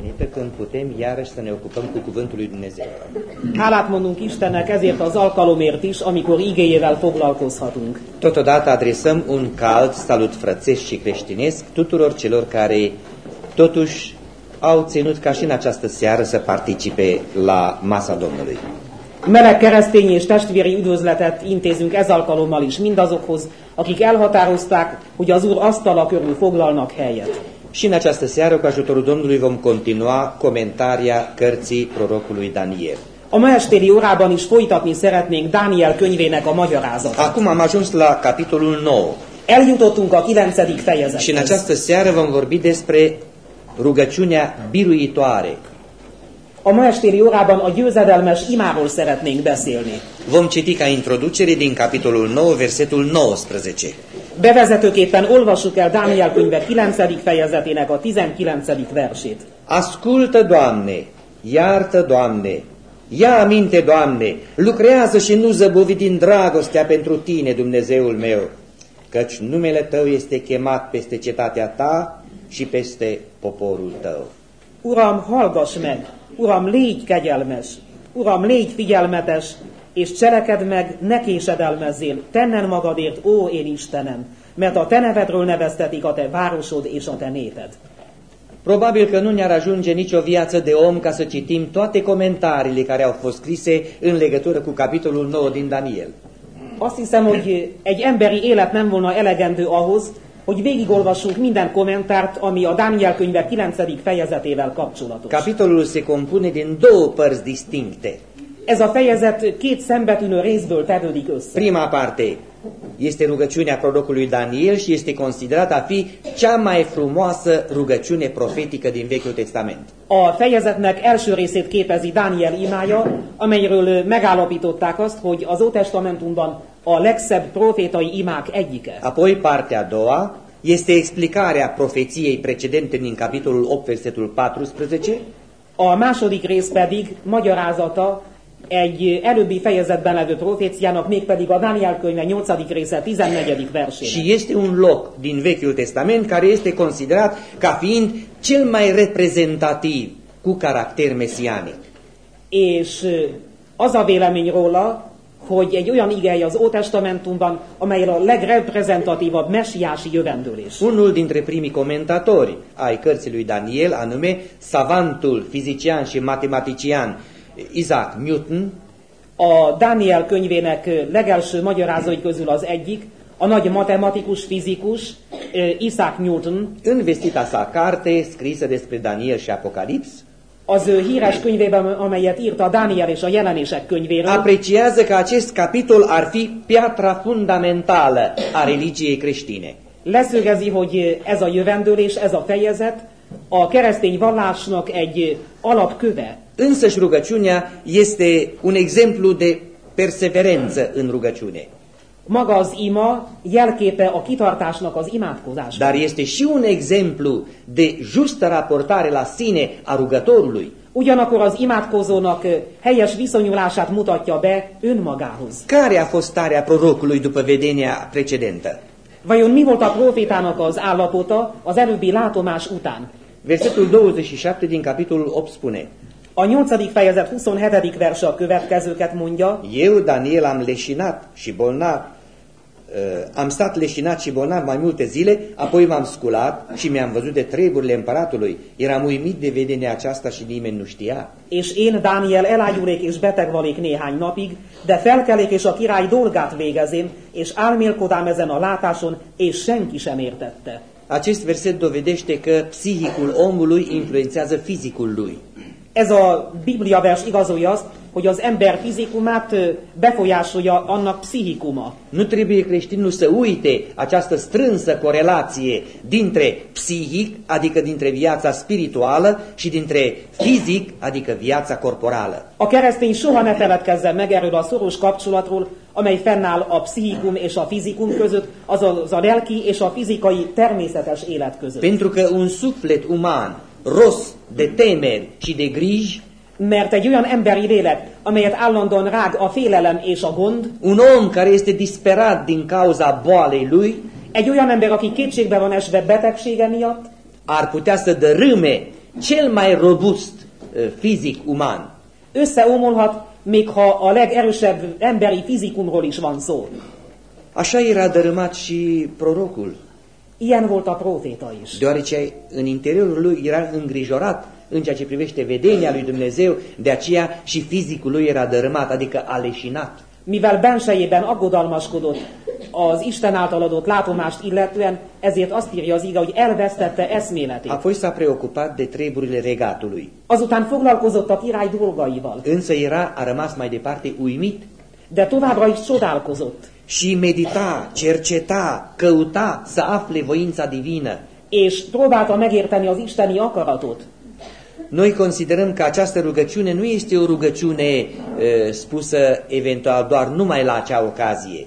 binevenită când putem iarăși să ne ocupăm cu Cuvântul lui Dumnezeu. Hálát mondunk Istennek ezért az alkalomért is, amikor igéjével foglalkozhatunk. Totodată adresăm un cald salut frățesc și creștinesc tuturor celor care totuși au ținut ca și în această seară să participe la masa Domnului. Meleg keresztény és testvéri üdvözletet intézünk ez alkalommal is mindazokhoz, akik elhatározták, hogy az Úr asztala körül foglalnak helyet. Și în această seară, cu ajutorul Domnului, vom continua comentaria cărții prorocului Daniel. A ma estéri órában is folytatni szeretnénk Dániel könyvének a magyarázatát. Acum am ajuns la capitolul 9 Eljutottunk a kilencedik și în fejezethez. această seară vom vorbi despre rugăciunea biruitoare. A ma estéri órában a győzedelmes imáról szeretnénk beszélni. Vom citi ca introducere din capitolul 9, versetul 19. Bevezetőképpen olvassuk el Dániel könyve 9. fejezetének a 19. versét. Ascultă, Doamne, iartă, Doamne, ia aminte, Doamne, lucrează și nu zăbovi din dragostea pentru Tine, Dumnezeul meu, căci numele Tău este chemat peste cetatea Ta și peste poporul Tău. Uram, hallgass meg! Uram, légy kegyelmes! Uram, légy figyelmetes, és cselekedd meg, ne késedelmezzél, tennen magadért, ó én Istenem, mert a te nevedről neveztetik a te városod és a te néped. Probabil că nu ne-ar ajunge nicio viață de om ca să citim toate comentariile care au fost scrise în legătură cu capitolul 9 din Daniel. Azt hiszem, hogy egy emberi élet nem volna elegendő ahhoz, hogy végigolvassunk minden kommentárt, ami a Dániel könyve 9. fejezetével kapcsolatos. Capitolul se compune din două părți distincte. Ez a fejezet két szembetűnő részből tevődik össze. Prima parte este rugăciunea prorocului Daniel și este considerată a fi cea mai frumoasă rugăciune profetică din Vechiul Testament. A fejezetnek első részét képezi Dániel imája, amelyről megállapították azt, hogy az Ótestamentumban a legszebb profétai imák egyike. Apoi partea a doua este explicarea profeției precedente din capitolul 8, versetul 14, A második rész pedig magyarázata egy előbbi fejezetben levő proféciának, mégpedig a Dániel könyve 8. része 14. versének. și este un loc din Vechiul Testament care este considerat ca fiind cel mai reprezentativ cu caracter mesianic. És az a vélemény róla, hogy egy olyan igei az Ótestamentumban, amely a legreprezentatívabb messiási jövendőlés. Unul dintre primii comentatori ai cărții lui Daniel, anume savantul, fizician și matematician Isaac Newton, A Dániel könyvének legelső magyarázói közül az egyik, a nagy matematikus, fizikus Isaac Newton, în vestita sa carte scrisă despre Daniel și Apocalips, az ő híres könyvében, amelyet írta a Dániel és a jelenések könyvéről, apreciază că acest capitol ar fi piatra fundamentală a religiei creștine. leszögezi, hogy ez a jövendőlés, ez a fejezet a keresztény vallásnak egy alapköve. Însăși rugăciunea este un exemplu de perseverență în rugăciune. Maga az ima jelképe a kitartásnak az imádkozás. Dar este și un exemplu de justă raportare la sine a rugătorului. Ugyanakkor az imádkozónak ö, helyes viszonyulását mutatja be önmagához. Care a fost starea prorocului după vedenia precedentă? Vajon mi volt a profétának az állapota az előbbi látomás után? Versetul 27 din capitolul 8 spune A 8. fejezet 27. verse a következőket mondja, Eu, Daniel, am leșinat și bolnav, uh, am stat leșinat și bolnav mai multe zile, apoi m-am sculat și mi-am văzut de treburile împăratului. Eram uimit de vedenia aceasta și nimeni nu știa. és én, Dániel, elágyulék és beteg valék néhány napig, de felkelék és a király dolgát végezém, és álmélkodám ezen a látáson, és senki sem értette. Acest verset dovedește că psihicul omului influențează fizicul lui. Ez a Biblia vers igazolja azt, hogy az ember fizikumát befolyásolja annak pszichikuma. Nu trebuie creștinul să uite această strânsă corelație dintre psihic, adică dintre viața spirituală, și dintre fizic, adică viața corporală. A keresztény soha ne feledkezzen meg erről a szoros kapcsolatról, amely fennáll a pszichikum és a fizikum között, azaz a lelki és a fizikai természetes élet között. Pentru că un suflet uman ros de temeri și de griji, Mert egy olyan emberi lélek, amelyet állandóan rág a félelem és a gond, un om care este disperat din cauza boalei lui, egy olyan ember, aki kétségbe van esve betegsége miatt, ar putea să dărâme cel mai robust uh, fizic uman. Összeomolhat, még ha a legerősebb emberi fizikumról is van szó. Așa era dărâmat și prorocul, Ilyen volt a próféta is. deoarece în interiorul lui era îngrijorat în ceea ce privește vedenia lui Dumnezeu, de aceea și fizicul lui era dărâmat, adică aleșinat. Mivel bensejében aggodalmaskodott az Isten által adott látomást illetően, ezért azt írja az ige, hogy elvesztette eszméletét. Apoi s-a preocupat de treburile regatului. Azután foglalkozott a király dolgaival, Însă era, a rămas mai departe uimit de továbbra is csodálkozott, și medita, cerceta, căuta să afle voința divină. és próbálta megérteni az isteni akaratot. Noi considerăm că această rugăciune nu este o rugăciune e, spusă eventual doar numai la acea ocazie,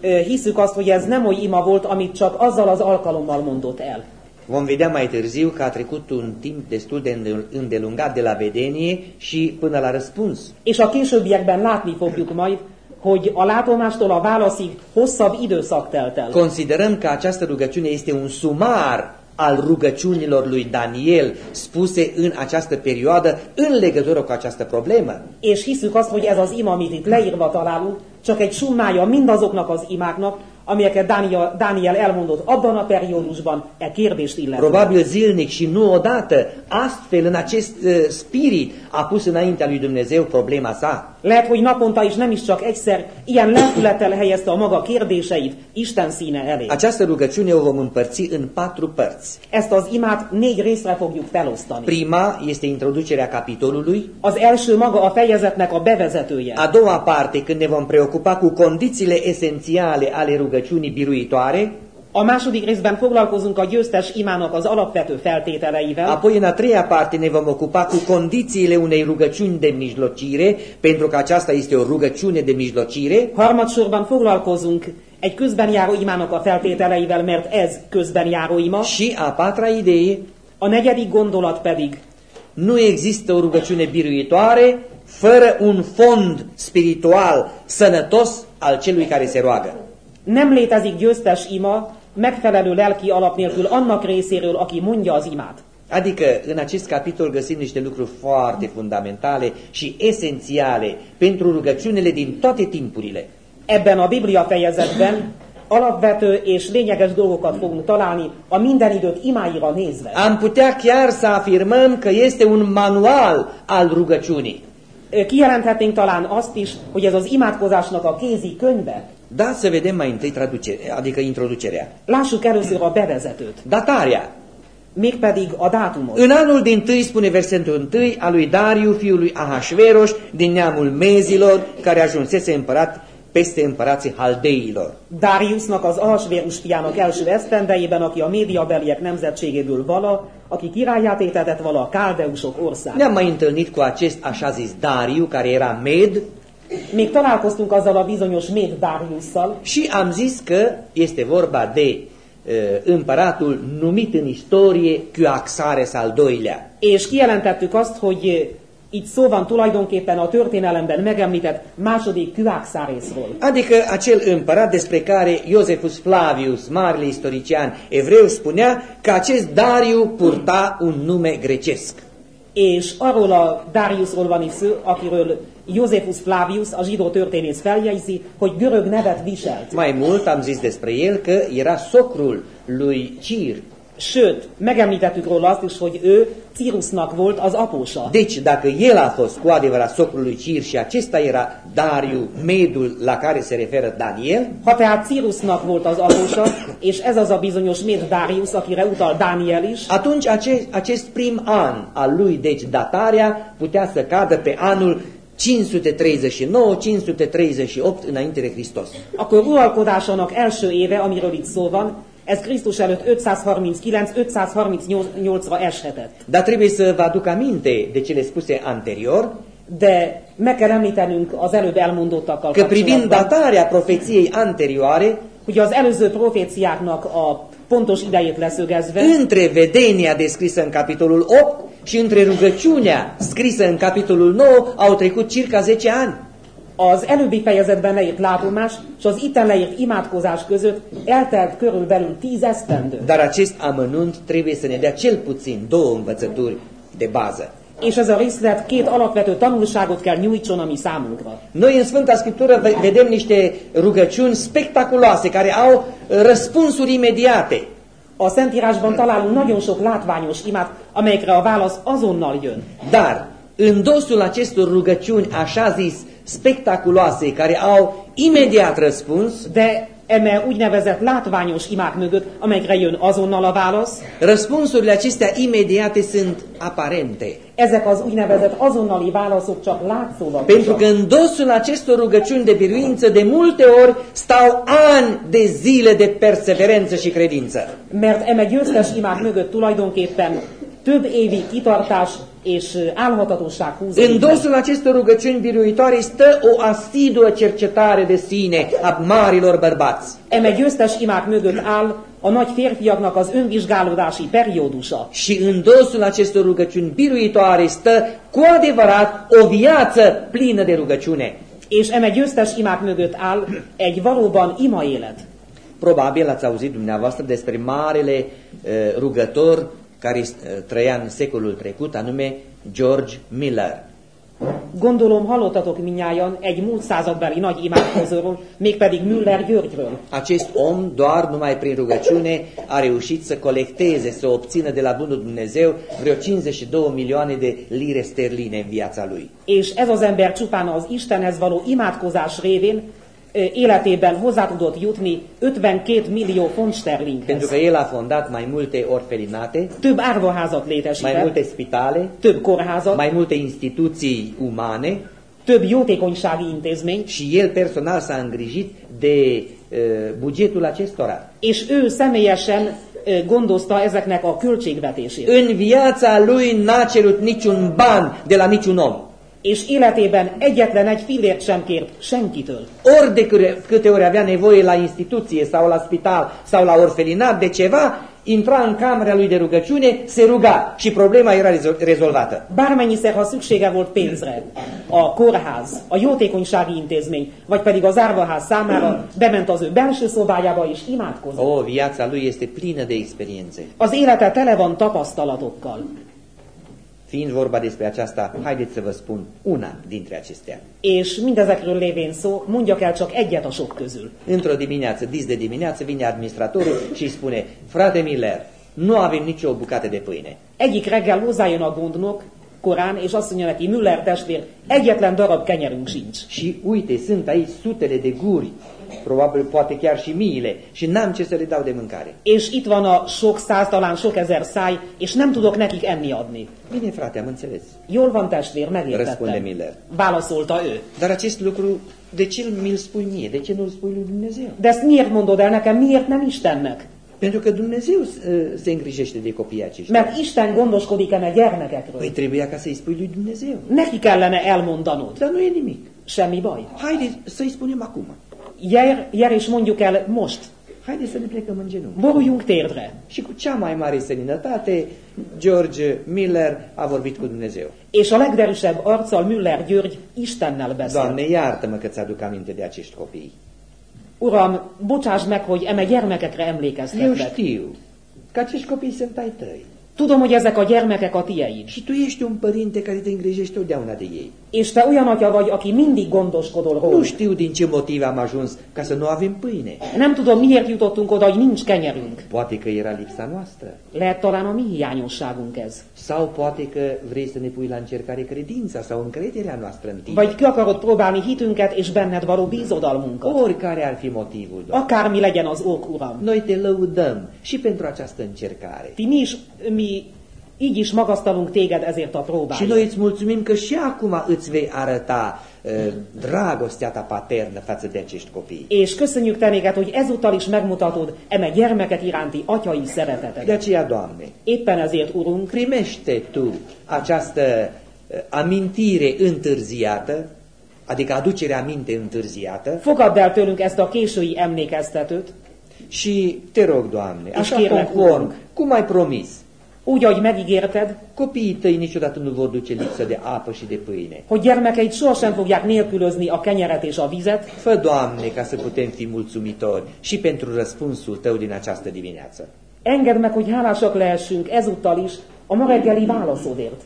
Ö, Hiszük azt, hogy ez nem oly ima volt, amit csak azzal az alkalommal mondott el. Vom vedea mai târziu că a trecut un timp destul de îndel- îndelungat de la vedenie și până la răspuns. És a későbbiekben látni fogjuk majd, hogy a látomástól a válaszig hosszabb időszak telt el. Considerăm că această rugăciune este un sumar al rugăciunilor lui Daniel spuse în această perioadă în legătură cu această problemă. És hiszük azt, hogy ez az ima, amit itt leírva találunk, csak egy summája mindazoknak az imáknak, amelyeket Dániel, Dániel elmondott abban a periódusban e kérdést illetően. Probabil zilnic și nu odată, astfel în acest uh, spirit a pus înaintea lui Dumnezeu problema sa. Lehet, hogy naponta is nem is csak egyszer ilyen lelkülettel helyezte a maga kérdéseit Isten színe elé. Această rugăciune o vom împărți în patru părți. Ezt az imát négy részre fogjuk felosztani. Prima este introducerea capitolului, Az első maga a fejezetnek a bevezetője. a doua parte când ne vom preocupa cu condițiile esențiale ale rugăciunii biruitoare, A második részben foglalkozunk a győztes imának az alapvető feltételeivel. apoi în a treia parte ne vom ocupa cu condițiile unei rugăciuni de mijlocire, pentru că aceasta este o rugăciune de mijlocire, Harmadsorban foglalkozunk egy közben járó imának a feltételeivel, mert ez közben járó ima. și a patra idee, A negyedik gondolat pedig nu există o rugăciune biruitoare fără un fond spiritual sănătos al celui care se roagă. Nem létezik győztes ima megfelelő lelki alap nélkül annak részéről, aki mondja az imát. Adică în acest capitol găsim niște lucruri foarte fundamentale și esențiale pentru rugăciunile din toate timpurile. Ebben a Biblia fejezetben alapvető és lényeges dolgokat fogunk találni a minden idők imáira nézve. Am putea chiar să afirmăm că este un manual al rugăciunii. Kijelenthetnénk talán azt is, hogy ez az imádkozásnak a kézi könyve. Da, să vedem mai întâi traducere, adică introducerea. Lássuk először a bevezetőt, Datarea. mégpedig a dátumot. În anul din tâi, spune versetul 1, a lui Dariu, fiul lui Ahasveros, din neamul mezilor, care ajunsese împărat peste împărații haldeilor. Dariusnak az Ahasvérus fiának első esztendejében, aki a médiabeliek nemzetségéből vala, aki királyát étetett vala a káldeusok ország. Ne-am mai întâlnit cu acest așa zis Dariu, care era med, Még találkoztunk azzal a bizonyos Méd Dariusszal, și am zis că este vorba de uh, împăratul numit în istorie Kyaxares al doilea. és kijelentettük azt, hogy eh, itt szó van tulajdonképpen a történelemben megemlített második Küákszárészról. Adică acel împărat despre care Iosefus Flavius, marele istorician evreu, spunea că acest Dariu purta un nume grecesc. És arról a Dariusról van is szó, akiről Josephus Flavius, a zsidó történész feljegyzi, hogy görög nevet viselt. Mai mult am zis despre el că era socrul lui Cir. Sőt, megemlítettük róla azt is, hogy ő Cirusnak volt az apósa. Deci, dacă el a fost cu adevărat socrul lui Cir și acesta era Dariu, medul la care se referă Daniel, Ha tehát Cirusnak volt az apósa, és ez az a bizonyos Méd Darius, akire utal Dániel is, atunci acest, acest prim an al lui, deci datarea, putea să cadă pe anul 539-538 înainte de Hristos. akkor uralkodásának első éve, amiről itt szó van, ez Krisztus előtt 539-538-ra eshetett. Dar trebuie să vă aduc aminte de cele spuse anterior, De meg kell említenünk az előbb elmondottakkal că privind datarea profeției anterioare, hogy az előző proféciáknak a pontos idejét leszögezve, între vedenia descrisă în capitolul 8 și între rugăciunea scrisă în capitolul 9 au trecut circa 10 ani. Az előbbi fejezetben leírt látomás és az itten leírt imádkozás között eltelt körülbelül tíz esztendő. Dar acest amănunt trebuie să ne dea cel puțin două învățături de bază. És ez a részlet két alapvető tanulságot kell nyújtson a mi számunkra. Noi în Sfânta Scriptură ve- vedem niște rugăciuni spectaculoase care au uh, răspunsuri imediate. A Szentírásban találunk nagyon sok látványos imát, amelyekre a válasz azonnal jön. Dar în dosul acestor rugăciuni, așa zis, spectaculoase, care au imediat răspuns, De eme úgynevezett látványos imák mögött, amelyekre jön azonnal a válasz, răspunsurile acestea imediate sunt aparente. ezek az úgynevezett azonnali válaszok csak Pentru că în dosul acestor rugăciuni de biruință, de multe ori stau ani de zile de perseverență și credință. Mert eme győztes imák mögött tulajdonképpen több évi kitartás és álhatatosság În húzódik. meg. dosul acestor rugăciuni biruitoare stă o asiduă cercetare de sine a marilor bărbați. Eme győztes imák mögött áll a nagy férfiaknak az önvizsgálódási periódusa. Și în dosul acestor rugăciuni biruitoare stă cu adevărat o viață plină de rugăciune. És eme győztes imák mögött áll egy valóban ima élet. Probabil ați auzit dumneavoastră despre marele uh, rugător care uh, trăia în secolul trecut, anume George Miller. Gondolom hallottatok minnyájan egy múlt századbeli nagy imádkozóról, mégpedig Müller Györgyről. Acest om, doar numai prin rugăciune, a reușit să colecteze, să obțină de la Bunul Dumnezeu vreo 52 milioane de lire sterline în viața lui. És ez az ember csupán az Istenhez való imádkozás révén életében hozzá tudott jutni 52 millió font Pentru sterlinghez. că el a fondat mai multe orfelinate, Több árvaházat mai létesített, multe spitale, több kórházat, mai multe instituții umane több jótékonysági intézményt, și el personal s-a îngrijit de uh, bugetul acestora. és ő személyesen gondozta ezeknek a költségvetését. În viața lui n-a cerut niciun ban de la niciun om. És életében egyetlen egy fillért sem kért senkitől. Ori de câte- ori avea nevoie la instituție sau la spital sau la orfelinat de ceva, intra în camera lui de rugăciune, se ruga și problema era rezo- rezolvată. Bármennyiszer, ha szüksége volt pénzre, a kórház, a jótékonysági intézmény, vagy pedig az árvaház számára bement az ő belső szobájába és imádkozott. O, viața lui este plină de experiențe. Az élete tele van tapasztalatokkal. Fiind vorba despre aceasta, haideți să vă spun una dintre acestea. És mindezekről lévén szó, mondjak el csak egyet a sok közül. Într-o dimineață, dis de dimineață, vine administratorul și îi spune, frate Miller, nu avem nicio bucată de pâine. Egyik reggel hozzájön a gondnok, korán, és azt mondja neki, Müller testvér, egyetlen darab kenyerünk sincs. Și uite, sunt aici sutele de guri, probabil poate chiar și miile, și n-am ce să le dau de mâncare. És itt van a sok száz, talán sok ezer száj, és nem tudok nekik enni adni. Bine, frate, am înțeles. Jól van testvér, Răspunde megértettem. Miller. Válaszolta ő. Dar acest lucru, de ce mi-l spui mie? De ce nu-l spui lui Dumnezeu? De ezt miért mondod el nekem, miért nem Istennek? Pentru că Dumnezeu uh, se îngrijește de copiii aceștia. Mert Isten gondoskodik eme gyermekekről. Păi trebuia ca să-i spui lui Dumnezeu. Neki kellene elmondanod. Dar nu e nimic. Semmi baj. Haide să-i spunem acum. Jer, jer és mondjuk el most. Haide să ne plecăm în genunchi. Boruljunk térdre. Și cu cea mai mare seninătate, George Miller a vorbit cu Dumnezeu. És a legderűsebb arccal Müller György Istennel beszél. Doamne, iartă-mă că ți-aduc aminte de acești copii. Uram, bocsáss meg, hogy eme gyermekekre Eu emlékeztetlek. știu că acești copii sunt ai tăi. Tudom, hogy ezek a gyermekek a tieid. Și tu ești un părinte care te îngrijești totdeauna de ei. És te olyan atya vagy, aki mindig gondoskodol Nu róluk. știu din ce motiv am ajuns ca să nu avem pâine. Nem tudom, miért jutottunk oda, hogy nincs kenyerünk. Poate că era lipsa noastră. Lehet talán a mi hiányosságunk ez. Sau poate că vrei să ne pui la încercare credința sau încrederea noastră în tine. Vagy ki akarod próbálni hitünket és benned való bízodalmunkat. Oricare ar fi motivul, Doamne. Akármi legyen az ok, Uram. Noi te lăudăm și pentru această încercare. Ti mi is, mi így is magasztalunk téged ezért a Și próbáért. noi îți mulțumim că și acum îți vei arăta uh, dragostea ta paternă față de acești copii. És köszönjük te néked, hogy ezúttal is megmutatod eme gyermekek iránti atyai De szeretetet. aceea, Doamne, Éppen ezért, Urunk, primește Tu această uh, amintire întârziată, adică aducere aminte întârziată fogadd el tőlünk ezt a késői emlékeztetőt, și te rog, Doamne, așa conform, cum ai promis, úgy, ahogy megígérted, Copiii tăi niciodată nu vor duce lipsă de apă și de pâine. hogy gyermekeid sohasem fogják nélkülözni a kenyeret és a vizet, Fă, Doamne, ca să putem fi mulțumitori și pentru răspunsul Tău din această dimineață. engedd meg, hogy hálásak lehessünk ezúttal is a ma reggeli válaszodért.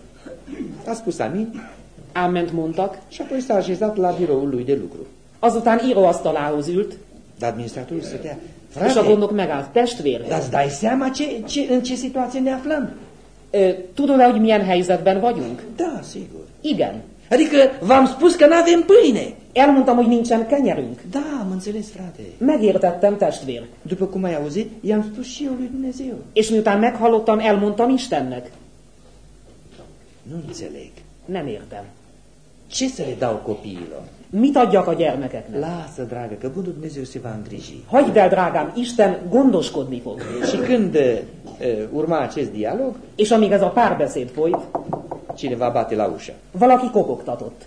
A spus amin Áment mondtak, și apoi s-a așezat la biroul lui de lucru. azután íróasztalához ült, Dar administratorul stătea, frate, gondok megállt. Testvér, dar îți dai seama ce, ce, în ce situație ne aflăm? ö, tudod-e, hogy milyen helyzetben vagyunk? Da, sigur. Igen. Adică v-am spus că nu avem pâine. Elmondtam, hogy nincsen kenyerünk. Da, am înțeles, frate. Megértettem, testvér. După cum ai auzit, i-am spus și eu lui Dumnezeu. És miután meghallottam, elmondtam Istennek. Nu înțeleg. Nem értem. Ce să le dau copiilor? Mit adjak a gyermekeknek? Lasă, dragă, că Bunul Dumnezeu se va îngriji. Hagyd el, drágám, Isten gondoskodni fog. Și când uh, urma acest dialog, És amíg ez a párbeszéd folyt, cineva bate la ușă. valaki kopogtatott.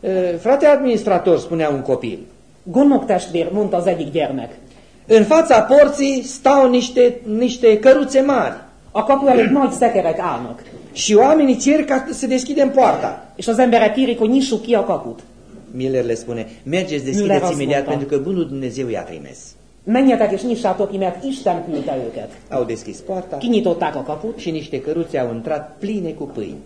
Uh, frate administrator, spunea un copil, Gondnok testvér, mondta az egyik gyermek. în fața porții stau niște, niște căruțe mari A kapu előtt nagy szekerek állnak, și oamenii cer ca să deschidem poarta. és az emberek kérik, hogy nyissuk ki a kaput. Miller le spune, mergeți, deschideți imediat, mondta. pentru că Bunul Dumnezeu i-a trimis. Menjetek és nyissátok ki, mert Isten küldte őket. Au deschis poarta Kinyitották a kaput, și niște căruțe au intrat pline cu pâini.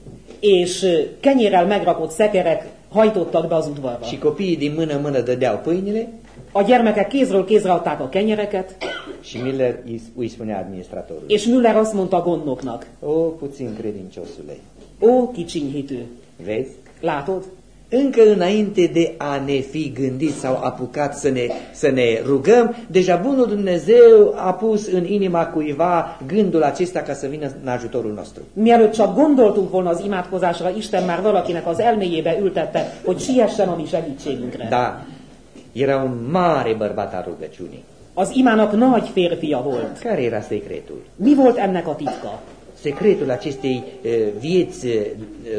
és kenyérrel megrakott szekerek hajtottak be az udvarba. Și copiii din mână mână dădeau pâinile A gyermekek kézről kézre adták a kenyereket, și Miller îi spunea administratorul. és Müller azt mondta a gondnoknak, O, puțin credinciosule, ó, kicsiny hitű, vezi? látod? Încă înainte de a ne fi gândit sau apucat să ne, să ne rugăm, deja Bunul Dumnezeu a pus în inima cuiva gândul acesta ca să vină în ajutorul nostru. Mielőtt csak gondoltunk volna az imádkozásra, Isten már valakinek az elméjébe ültette, hogy siessen a mi segítségünkre. Da, era un mare bărbat al rugăciunii. Az imának nagy férfia volt. Care era secretul? Mi volt ennek a titka? Secretul acestei eh, vieți eh,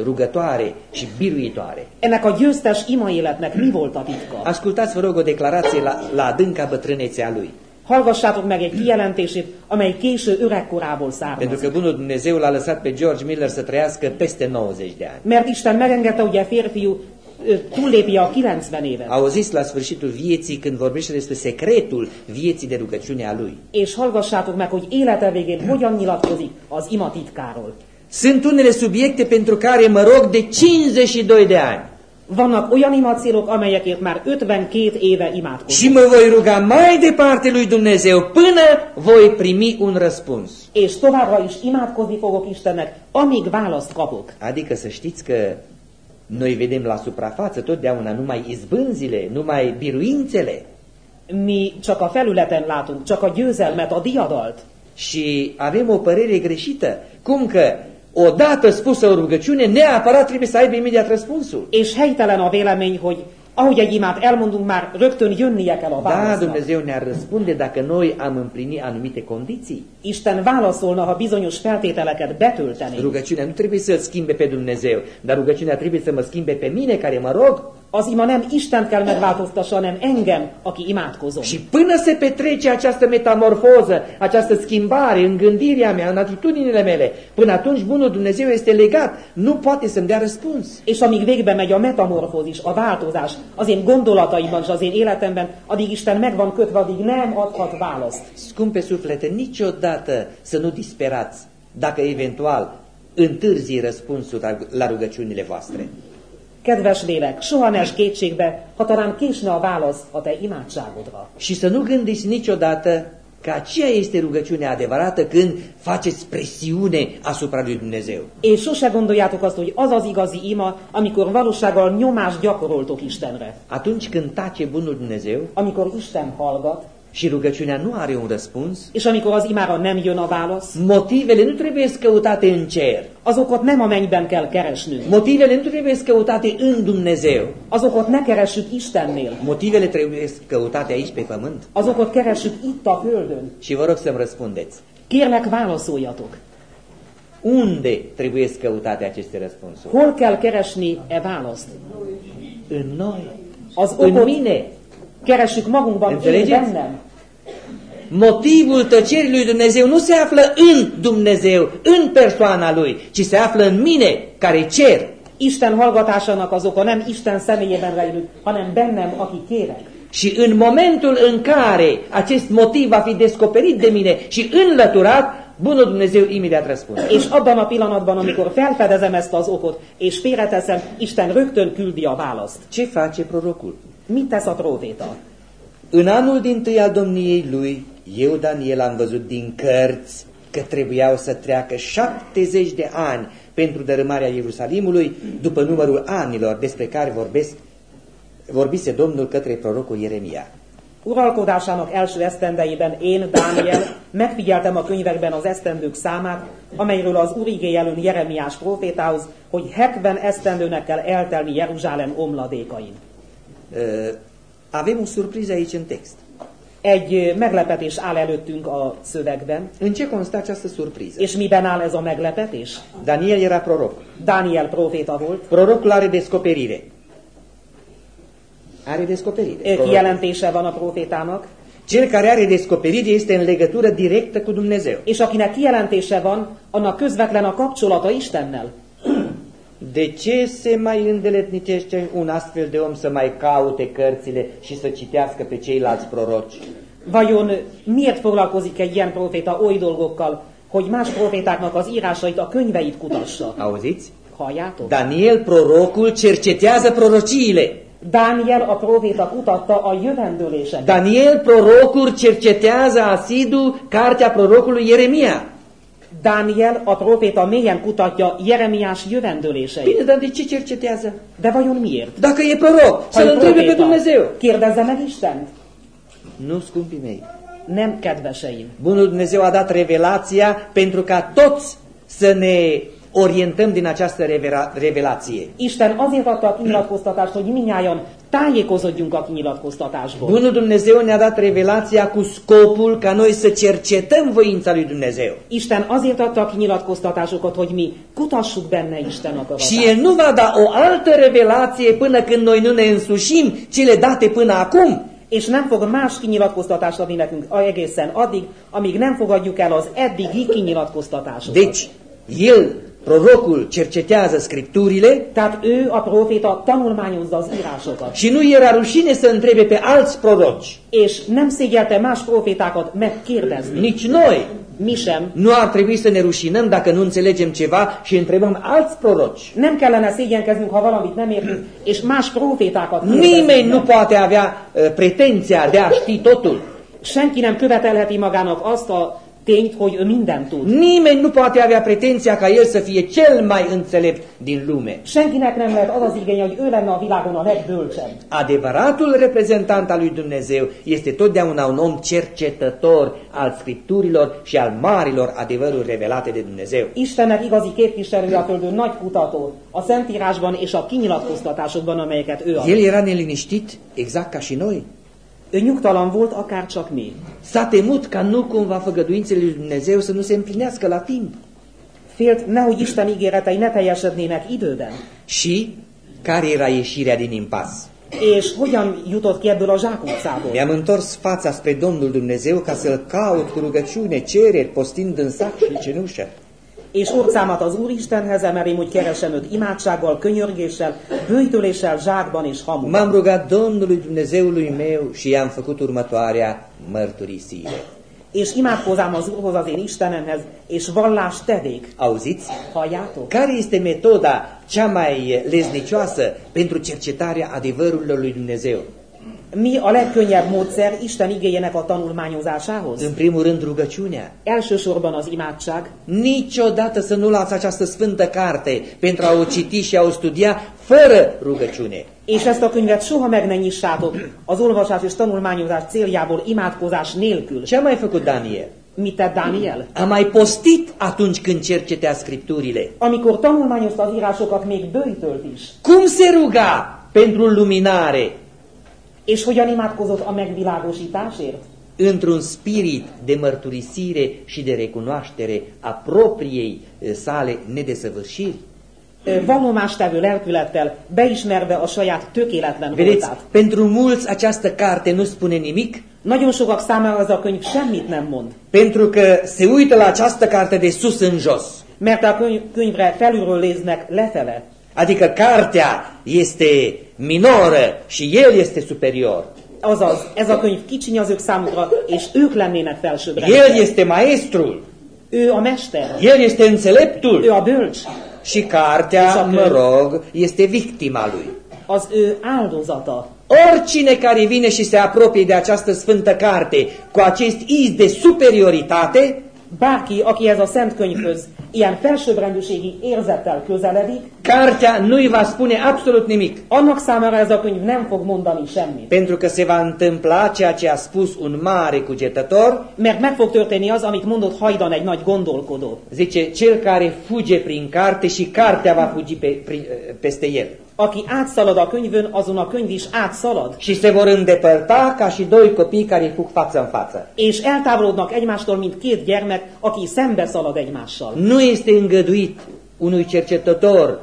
rugătoare și biruitoare. Ennek a győztes ima életnek mi volt a titka? Ascultați, vă rog, o declarație la, la adânca bătrânețe a lui. Hallgassátok meg egy kijelentését, amely késő öregkorából Pentru származik. că Bunul Dumnezeu l-a lăsat pe George Miller să trăiască peste 90 de ani. Mert Isten megengedte, hogy a férfiú ö, túllépje a 90 évet. Auziți la sfârșitul vieții când vorbește despre secretul vieții de rugăciune a lui. És hallgassátok meg, hogy élete végén hogyan nyilatkozik az ima titkáról. Sunt unele subiecte pentru care mă rog de 52 de ani. Vannak olyan imacélok, amelyekért már 52 éve imádkozom. Și mă voi ruga mai departe lui Dumnezeu până voi primi un răspuns. És továbbra is imádkozni fogok Istennek, amíg választ kapok. Adică să știți că noi vedem la suprafață totdeauna numai izbânzile, numai biruințele. Mi csak a felületen látunk, csak a győzelmet, a diadalt. Și avem o părere greșită. Cum că odată spusă o rugăciune, neapărat trebuie să aibă imediat răspunsul. És helytelen a vélemény, hogy ahogy egy imát elmondunk, már rögtön jönnie kell a Da, válasznak. Dumnezeu ne-ar răspunde dacă noi am împlinit anumite condiții. Isten válaszolna, ha bizonyos feltételeket betöltenénk. Rugăciunea nu trebuie să schimbe pe Dumnezeu, dar rugăciunea trebuie să mă schimbe pe mine care mă rog. Az ima nem Istent kell megváltoztassa, hanem engem, aki imádkozom. Și până se petrece această metamorfoză, această schimbare în gândirea mea, în atitudinile mele, până atunci bunul Dumnezeu este legat, nu poate să-mi dea răspuns. És amíg végbe megy a metamorfózis, a változás az én gondolataimban és az én életemben, addig Isten meg van kötve, addig nem adhat választ. Scumpe suflete, niciodată să nu disperați dacă eventual întârzi răspunsul la- la rugăciunile voastre. Kedves lélek, soha ne es kétségbe, ha talán késne a válasz a te imádságodra. Și să nu gândiți niciodată că aceea este rugăciunea adevărată când faceți presiune asupra lui Dumnezeu. És sose gondoljátok azt, hogy az az igazi ima, amikor valósággal nyomást gyakoroltok Istenre. Atunci când tace bunul Dumnezeu Amikor Isten hallgat, și rugăciunea nu are un răspuns, és amikor az imára nem jön a válasz, motivele nu trebuie căutate în cer. azokat nem a mennyben kell keresnünk. Motivele nu trebuie căutate în Dumnezeu. Azokat ne keressük Istennél. Motivele trebuie căutate aici pe pământ. Azokat keressük itt a Földön. Și vă rog să-mi răspundeți. Kérlek, válaszoljatok. Unde trebuie căutate aceste răspunsuri? Hol kell keresni e választ? În noi. Az În okot mine. Keressük magunkban, én Înțelegeți? bennem. motivul tăcerii lui Dumnezeu nu se află în Dumnezeu, în persoana Lui, ci se află în mine, care cer. Isten hallgatásának az oka nem Isten személyében rejlik, hanem bennem, aki kérek. Și în momentul în care acest motiv va fi descoperit de mine și înlăturat, Bunul Dumnezeu imediat răspunde. És abban a pillanatban, amikor felfedezem ezt az okot, és félreteszem, Isten rögtön küldi a választ. Ce face prorocul? Mit tesz a próféta? În anul din tâi al domniei lui, eu, Daniel, am văzut din cărți că trebuiau să treacă 70 de ani pentru dărâmarea Ierusalimului, după numărul anilor despre care vorbesc, vorbise Domnul către prorocul Ieremia. Uralkodásának első esztendeiben én, Dániel, megfigyeltem a könyvekben az esztendők számát, amelyről az Úr igéjelön Jeremiás profétához, hogy 70 esztendőnek kell eltelni Jeruzsálem omladékain. Avem o surpriză aici în text. Egy meglepetés áll előttünk a szövegben, În ce constă această surpriză? és miben áll ez a meglepetés? Daniel era proroc. Dániel proféta volt, Prorocul are descoperire. Are descoperire. Kijelentése van a profétának, Cel care are descoperire este în legătură directă cu Dumnezeu. és akinek kijelentése van, annak közvetlen a kapcsolata Istennel. De ce se mai îndeletnicește un astfel de om să mai caute cărțile și să citească pe ceilalți proroci? Vajon miért foglalkozik egy ilyen proféta oly dolgokkal, hogy más profétáknak az írásait, a könyveit kutassa? Auziți? Halljátok? Daniel, prorocul, cercetează prorociile. Dániel a proféta kutatta a jövendőléseket. Daniel, prorocul, cercetează asidu cartea prorocului Ieremia. Dániel a proféta mélyen kutatja Jeremiás jövendőléseit. Bine, dar de ce cercetează? De vajon miért? Dacă e proroc, să-l Ha e întrebe pe proféta, Dumnezeu. Kérdezze meg Istent. Nu, scumpii mei. Nem, kedveseim. Bunul Dumnezeu a dat revelația pentru ca toți să ne orientăm din această revela- revelație. Isten azért adta a kinyilatkoztatást, hogy minnyáján tájékozódjunk a kinyilatkoztatásból. Bunul Dumnezeu ne-a dat revelația cu scopul ca noi să cercetăm voința lui Dumnezeu. Isten azért adta a kinyilatkoztatásokat, hogy mi kutassuk benne Isten Și akaratát. El nu va da o altă revelație până când noi nu ne însușim cele date până acum. És nem fog más kinyilatkoztatást adni nekünk egészen addig, amíg nem fogadjuk el az eddigi kinyilatkoztatásokat. Deci, El, prorocul, cercetează scripturile Tehát ő, a proféta, tanulmányozza az írásokat. și nu era rușine să întrebe pe alți proroci. És nem szégyelte más profétákat megkérdezni. Nici noi Mi sem. nu ar trebui să ne rușinăm dacă nu înțelegem ceva și întrebăm alți proroci. Nem kellene szégyenkeznünk, ha valamit nem értünk, és más profétákat Nimeni nu poate avea uh, pretenția de a ști totul. Senki nem követelheti magának azt a tényt, hogy ő mindent tud. Nimeni nu poate avea pretenția ca el să fie cel mai înțelept din lume. Senkinek nem lehet az az igény, hogy ő lenne a világon a legbölcsebb. Adevăratul reprezentant al lui Dumnezeu este totdeauna un om cercetător al scripturilor și al marilor adevăruri revelate de Dumnezeu. Istennek igazi képviselője a földön nagy kutató a Szentírásban és a kinyilatkoztatásokban, amelyeket ő ad. El era neliniștit, exact ca și noi. Ő nyugtalan volt, akár csak mi. S-a temut ca nu cumva făgăduințele lui Dumnezeu să nu se împlinească la timp. Félt, nehogy Isten ígéretei ne teljesednének időben. Și care era ieșirea din impas? És hogyan jutott ki ebből a zsákutcából? Mi-am întors fața spre Domnul Dumnezeu ca să-L caut cu rugăciune, cereri, postind în sac și cenușă. És orcámat az Úristenhez emelém, hogy keresem őt imádsággal, könyörgéssel, bőjtöléssel, zsákban és hamuban. M-am rugat Domnului Dumnezeului meu și i-am făcut următoarea mărturisire. És imádkozám az Úrhoz, az én Istenemhez, és vallás tevék. Auziți? Halljátok? Care este metoda cea mai leznicioasă pentru cercetarea adevărurilor lui Dumnezeu? Mi a legkönnyebb módszer Isten igéjének a tanulmányozásához? În primul rând rugăciunea. Elsősorban az imádság. Niciodată să nu luați această sfântă carte pentru a o citi și a o studia fără rugăciune. És ezt a könyvet soha meg ne nyissátok az olvasás és tanulmányozás céljából imádkozás nélkül. Ce a mai făcut Daniel? Mit tett Dániel? A mai postit atunci când cercetea scripturile. Amikor tanulmányozta az írásokat, még bőjtölt is. Cum se ruga pentru luminare? És hogyan imádkozott a megvilágosításért? Într-un spirit de mărturisire și de recunoaștere a propriei eh, sale nedesăvârșiri. Ö, Vallomástevő lelkülettel, beismerve a saját tökéletlen Vedeți, voltát. pentru mulți această carte nu spune nimic, Nagyon sokak számára ez a könyv semmit nem mond, Pentru că se uită la această carte de sus în jos. mert a könyv, könyvre felülről néznek lefele. Adică cartea este minoră și el este superior. Azaz, ez a könyv kicsiny az ők számukra, és ők lennének felsőbbre. El este maestrul, Ő a mester, el este înțeleptul ő a bölcs, și cartea, Exact. mă rog, este victima lui. az ő áldozata. Oricine care vine și se apropie de această sfântă carte cu acest iz de superioritate, Bárki, aki ez a szent könyvhöz ilyen felsőbbrendűségi érzettel közeledik, cartea nu îi va spune absolut nimic. annak számára ez a könyv nem fog mondani semmit. Pentru că se va întâmpla ceea ce a spus un mare cugetător, Mert meg fog történni az, amit mondott hajdan egy nagy gondolkodó. zice, cel care fuge prin carte și cartea va fugi pe, prin, peste el. Aki átszalad a könyvön, azon a könyv is átszalad. Și se vor îndepărta ca și doi copii care fug față în față. És eltávolodnak egymástól, mint két gyermek, aki szembe szalad egymással. Nu este îngăduit unui cercetător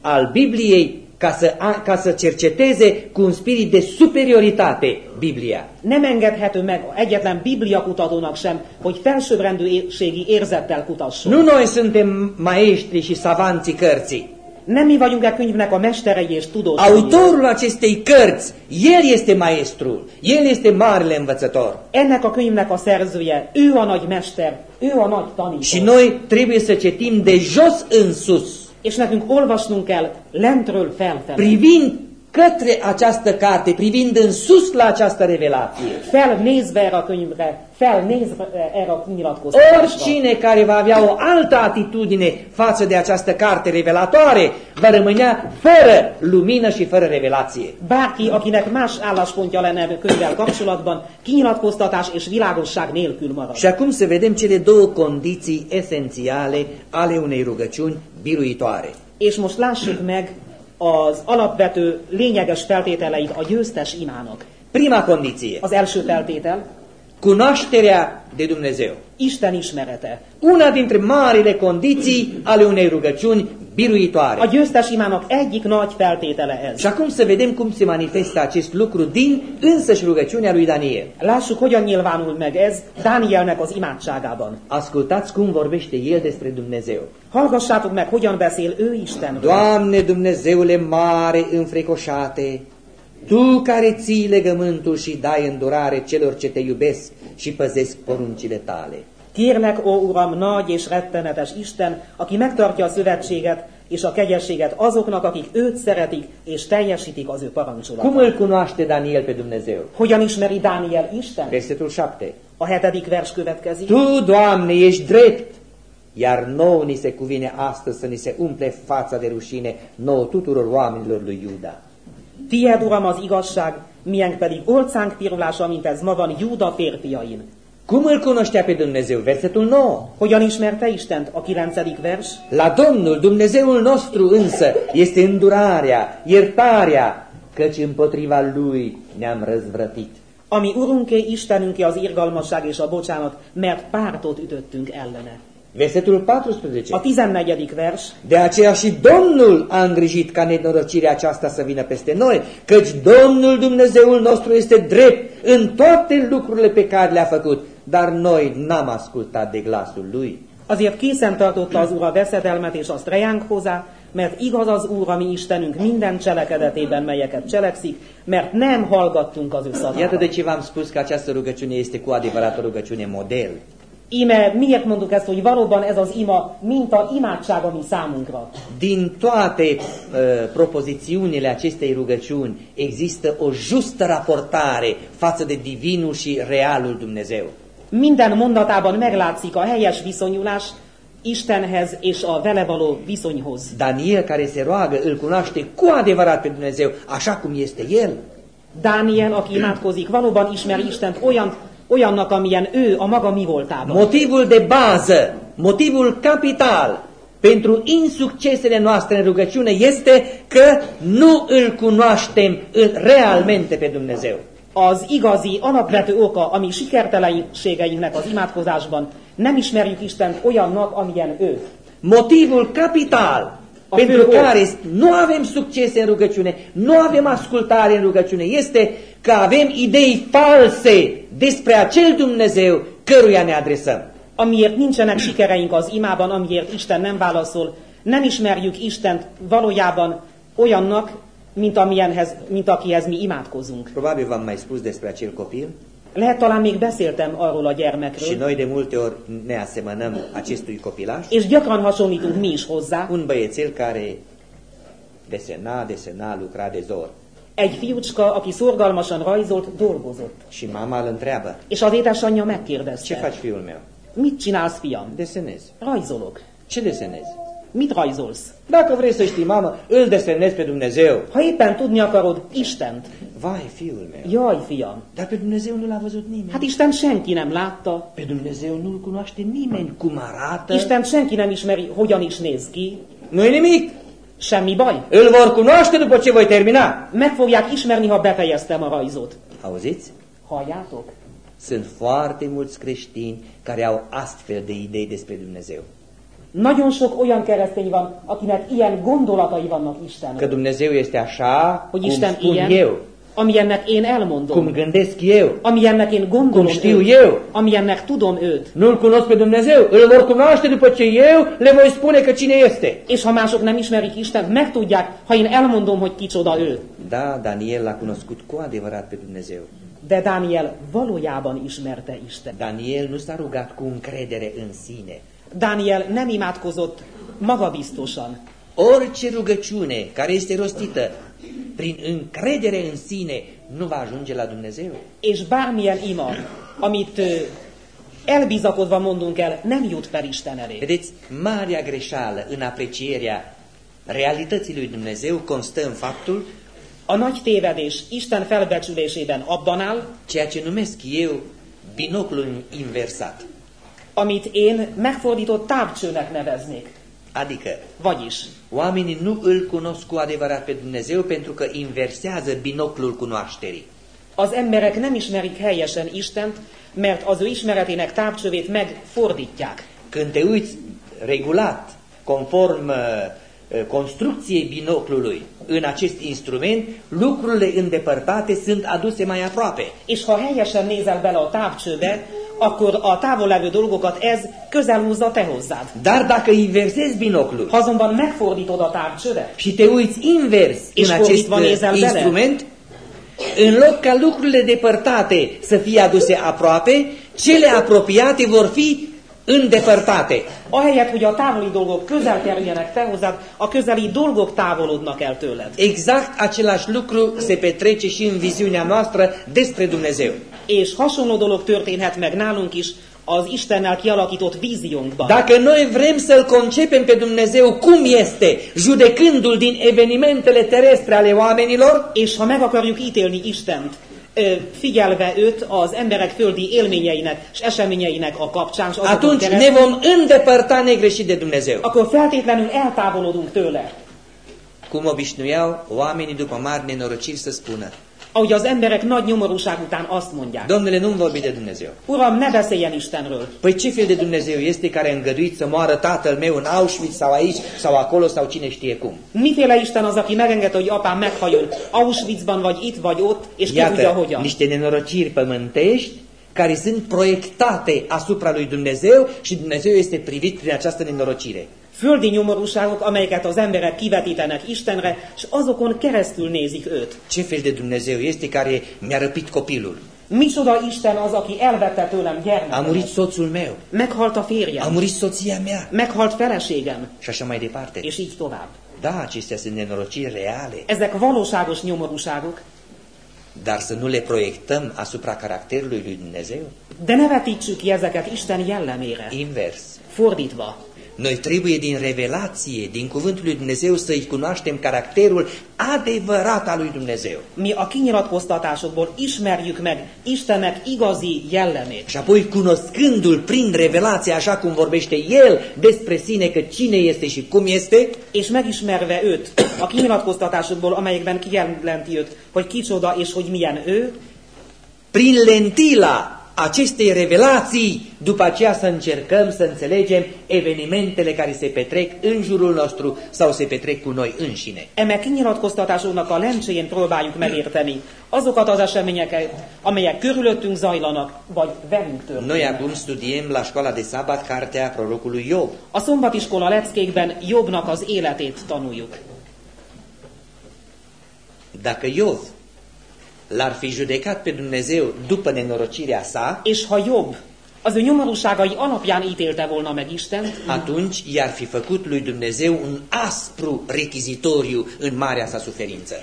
al Bibliei ca să, a, ca să cerceteze cu un spirit de superioritate Biblia. Nem engedhető meg egyetlen bibliakutatónak sem, hogy felsőbbrendűségi érzettel kutasson. Nu noi suntem maestri și savanții cărții. Nem mi vagyunk e könyvnek a mesterei és tudósai. Autorul acestei cărți, el este maestrul, el este marele învățător. Ennek a könyvnek a szerzője, ő a nagy mester, ő a nagy tanító. Și noi trebuie să citim de jos în sus, És nekünk olvasnunk kell lentről felfelé. privind către această carte, privind în sus la această revelație. Felnézve erre a könyvre, felnézve erre a nyilatkoztatásra. Oricine care va avea o altă atitudine față de această carte revelatoare va rămânea fără lumină și fără revelație. Bárki, akinek más álláspontja lenne a könyvvel kapcsolatban, kinyilatkoztatás és világosság nélkül marad. Și acum să vedem cele două condiții esențiale ale unei rugăciuni biruitoare. És most lássuk meg az alapvető, lényeges feltételeit a győztes imának. Prima condiție, Az első feltétel, cunoașterea de Dumnezeu. Isten ismerete. Una dintre marile condiții ale unei rugăciuni biruitoare. győztes imának egyik nagy feltétele ez. Și acum să vedem cum se manifestă acest lucru din însăși rugăciunea lui Daniel. Lássuk, hogyan nyilvánul meg ez Dánielnek az imádságában. Ascultați cum vorbește el despre Dumnezeu. Hallgassátok meg, hogyan beszél ő Istenről. Doamne Dumnezeule mare înfricoșate, Tu care ții legământul și dai îndurare celor ce te iubesc și păzesc poruncile tale. Kérlek, ó Uram, nagy és rettenetes Isten, aki megtartja a szövetséget és a kegyességet azoknak, akik őt szeretik és teljesítik az ő Cum parancsolatát. îl cunoaște Daniel pe Dumnezeu? Hogyan ismeri Dániel Isten? Versetul 7. A hetedik vers következik. Tu, Doamne, ești drept, iar nouă ni se cuvine astăzi să ni se umple fața de rușine nouă tuturor oamenilor lui Iuda. Tied, Uram, az igazság, miénk pedig orcánk pirulása, mint ez ma van Júda férfiain. Cum îl cunoștea pe Dumnezeu? Versetul 9. Hogyan ismerte Istent? A kilencedik vers. La Domnul, Dumnezeul nostru însă, este îndurarea, iertarea, căci împotriva Lui ne-am răzvrătit. Ami Urunké, Istenünké az irgalmasság és a bocsánat, mert pártot ütöttünk ellene. Versetul 14. A tizennegyedik vers. De aceea și Domnul a îngrijit ca nenorocirea aceasta să vină peste noi, căci Domnul Dumnezeul nostru este drept în toate lucrurile pe care le-a făcut, dar noi n-am ascultat de glasul Lui. Azért készen tartotta az Úr a veszedelmet és azt rejánk hozzá, mert igaz az Úr, a mi Istenünk minden cselekedetében, melyeket cselekszik, mert nem hallgattunk az ő Iată szavára. de ce v-am spus că această rugăciune este cu adevărat o rugăciune model. Íme miért mondjuk ezt, hogy valóban ez az ima minta imádság a mi számunkra? Din toate uh, propozițiunile acestei rugăciuni există o justă raportare față de divinul și realul Dumnezeu. Minden mondatában meglátszik a helyes viszonyulás Istenhez és a vele való viszonyhoz. Daniel care se roagă îl cunoaște cu adevărat pe Dumnezeu așa cum este El. Dániel, aki imádkozik, valóban ismeri Istent olyan, olyannak, amilyen ő a maga mi voltában. Motivul de bază, motivul capital pentru insuccesele noastre în rugăciune este că nu îl cunoaștem realmente pe Dumnezeu. Az igazi, alapvető oka a mi sikertelenségeinknek az imádkozásban, nem ismerjük Istent olyannak, amilyen ő. Motivul capital A pentru care nu avem succes în rugăciune, nu avem ascultare în rugăciune, este că avem idei false despre acel Dumnezeu căruia ne adresăm. Amiért nincsenek sikereink az imában, amiért Isten nem válaszol, nem ismerjük Istent valójában olyannak, mint, amilyenhez, mint akihez mi imádkozunk. Probabil v-am mai spus despre acel copil Lehet talán még beszéltem arról a și gyermekről, noi de multe ori ne asemănăm acestui copilaș. és gyakran hasonlítunk mi is hozzá. Un băiețel care desena, desena, lucra de zor. Egy fiúcska, aki szorgalmasan rajzolt, dolgozott. Și mama îl întreabă, És az édesanyja ce megkérdezte, faci fiul meu? mit csinálsz, fiam? Desenez. Rajzolok. Ce desenezi? Mit rajzolsz? Dacă vrei să știi, mamă, îl desenezi pe Dumnezeu. Ha éppen tudni akarod Istent, Vai, fiul meu. jaj, fiam, Dar pe Dumnezeu nu l-a văzut nimeni. hát Isten senki nem látta, Pe Dumnezeu nu-L cunoaște nimeni. Cum arată? Isten senki nem ismeri, hogyan is néz ki, Nu e nimic. semmi baj. Îl vor cunoaște după ce voi termina. Meg fogják ismerni, ha befejeztem a rajzot. Auziți? Halljátok? Sunt foarte mulți creștini care au astfel de idei despre Dumnezeu. Nagyon sok olyan keresztény van, akinek ilyen gondolatai vannak Că Istenről. Dumnezeu este așa Hogy cum Isten spun ilyen, eu, amilyennek én cum elmondom, gândesc eu. amilyennek én gondolom Cum știu őt, eu. amilyennek tudom őt. Nu-L cunosc pe Dumnezeu, îl vor cunoaște după ce eu le voi spune că cine este. És ha mások nem ismerik Istent, megtudják, ha én elmondom, hogy kicsoda ő. Da, Daniel l-a cunoscut cu adevărat pe Dumnezeu. De Dániel valójában ismerte Isten. Daniel nu s-a rugat cu încredere în sine. Dániel nem imádkozott magabiztosan. Orice rugăciune care este rostită prin încredere în sine nu va ajunge la Dumnezeu. És bármilyen ima, amit elbizakodva mondunk el, nem jut fel Isten elé. Vedeți, marea greșeală în aprecierea realității lui Dumnezeu constă în faptul A nagy tévedés Isten felbecsülésében abban áll, ceea ce numesc eu binoclul inversat. Amit én megfordított távcsőnek neveznék. Adică, Vagyis, oamenii nu îl cunosc cu adevărat pe Dumnezeu pentru că inversează binoclul cunoașterii. az emberek nem ismerik helyesen Istent, mert az ő ismeretének távcsövét megfordítják. Când te uiți regulat, conform uh, uh, construcției binoclului în acest instrument, lucrurile îndepărtate sunt aduse mai aproape. És ha helyesen nézel bele a távcsőbe, akkor a távol levő dolgokat ez közel húzza te hozzád. Dar dacă inversezi binoclul Ha azonban megfordítod a távcsőre, și te uiți invers És în acest fordítva nézel uh, bele. instrument, în loc ca lucrurile depărtate să fie aduse aproape, cele apropiate vor fi îndepărtate. ahelyett, hogy a távoli dolgok közel kerüljenek te hozzád, a közeli dolgok távolodnak el tőled. Exact același lucru se petrece și în viziunea noastră despre Dumnezeu. És hasonló dolog történhet meg nálunk is az Istennel kialakított víziónkban. Dacă noi vrem să-L concepem pe Dumnezeu cum este, judecându-L din evenimentele terestre ale oamenilor, És ha meg akarjuk ítélni Istent, figyelve őt az emberek földi élményeinek és eseményeinek a kapcsán, és atunci ne keresztül, vom îndepărta negreșit de Dumnezeu. akkor feltétlenül eltávolodunk tőle. Cum obișnuiau oamenii după mari nenorociri să spună, Ahogy az emberek nagy nyomorúság után azt mondják. Domnule, nu-mi vorbi de Dumnezeu. Uram, ne beszéljen Istenről. Păi ce fel de Dumnezeu este care a îngăduit să moară tatăl meu în Auschwitz sau aici sau acolo sau cine știe cum? Miféle Isten az, aki megengedte, hogy apám meghajol Auschwitzban, vagy itt, vagy ott, és ki tudja Iată, hogyan. niște nenorociri pământești care sunt proiectate asupra lui Dumnezeu și Dumnezeu este privit prin această nenorocire. Földi nyomorúságok, amelyeket az emberek kivetítenek Istenre, és azokon keresztül nézik őt. Ce fel de Dumnezeu este care mi-a răpit copilul? Micsoda Isten az, aki elvette tőlem A gyermekemet. murit soțul meu, Meghalt a a férjem, murit soția mea meghalt feleségem, și așa mai departe. és így tovább. Da, acestea sunt nenorociri reale, Ezek valóságos nyomorúságok, dar să nu le proiectăm asupra caracterului lui Dumnezeu? de ne vetítsük ki ezeket Isten jellemére. Invers. Fordítva, Noi trebuie din revelație, din cuvântul lui Dumnezeu să-i cunoaștem caracterul adevărat al lui Dumnezeu. mi a kinyilatkoztatásokból ismerjük meg Istennek igazi jellemét. Și apoi cunoscându-l prin revelație, așa cum vorbește el despre sine, că cine este și cum este, És megismerve őt, a kinyilatkoztatásokból, amelyekben kijelenti őt, hogy kicsoda és hogy milyen ő, prin lentila acestei revelații, după aceea să încercăm să înțelegem evenimentele care se petrec în jurul nostru sau se petrec cu noi înșine. Eme kinyilatkoztatásoknak a lencséjén próbáljuk megérteni azokat az eseményeket, amelyek körülöttünk zajlanak, vagy velünk Noi történnek. acum studiem la școala de sabat cartea prorocului Iob. A szombatiskola leckékben Jobbnak az életét tanuljuk. Dacă Iov l-ar fi judecat pe Dumnezeu după nenorocirea sa, És ha Jobb az ő nyomorúságai alapján ítélte volna meg Istent, atunci i-ar fi făcut lui Dumnezeu un aspru rechizitoriu în marea sa suferință.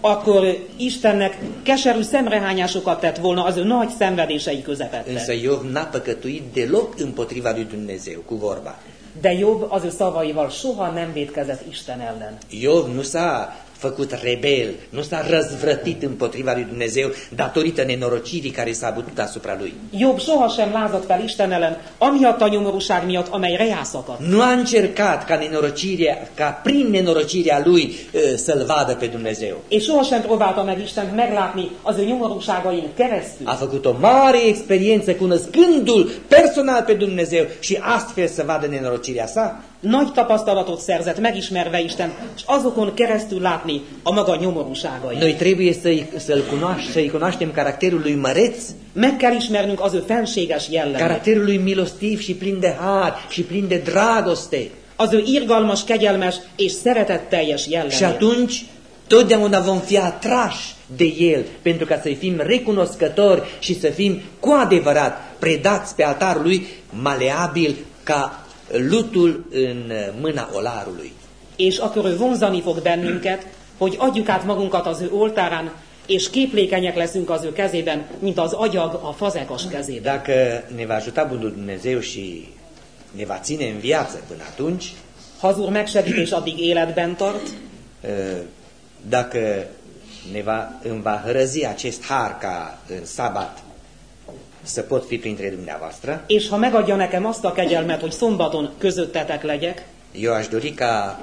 akkor Istennek keserű szemrehányásokat tett volna az ő nagy szenvedései Însă közepette. Iov n-a păcătuit deloc împotriva lui Dumnezeu cu vorba. De Jobb az ő szavaival soha nem védkezett Isten ellen. Iov nu s-a făcut rebel, nu s-a răzvrătit împotriva lui Dumnezeu datorită nenorocirii care s-a bătut asupra lui. Jobb sohasem lázadt fel Isten ellen, amiatt a nyomorúság miatt, amely reászakadt. Nu a încercat ca, nenorocirea, ca prin nenorocirea lui eh, să-l vadă pe Dumnezeu. És sohasem próbálta meg Istent meglátni az ő nyomorúságain keresztül. A făcut o mare experiență cunoscându-l personal pe Dumnezeu și astfel să vadă nenorocirea sa. Nagy tapasztalatot szerzett, megismerve Isten, és azokon keresztül látni a maga nyomorúságait. Noi trebuie să-i, să-l cunoaș, să-i cunoaștem caracterul lui măreț, Meg kell ismernünk az ő fenséges jellemet, caracterul lui milostiv și plin de har și plin de dragoste. az ő irgalmas, kegyelmes és szeretetteljes Și jellemét. atunci totdeauna vom fi atrași de El pentru ca să-i fim recunoscători și să fim cu adevărat predați pe altarul Lui maleabil ca lutul în mâna olarului. És akkor ő vonzani fog bennünket, hogy adjuk át magunkat az ő oltárán, és képlékenyek leszünk az ő kezében, mint az agyag a fazekas kezében. Dacă ne va ajuta Bunul Dumnezeu și ne va ține în viață până atunci, Ha az Úr megsegít és addig életben tart, dacă ne va, îmi va hărăzi acest har ca în sabat să pot fi printre dumneavoastră, és ha megadja nekem azt a kegyelmet, hogy szombaton közöttetek legyek, eu aș dori ca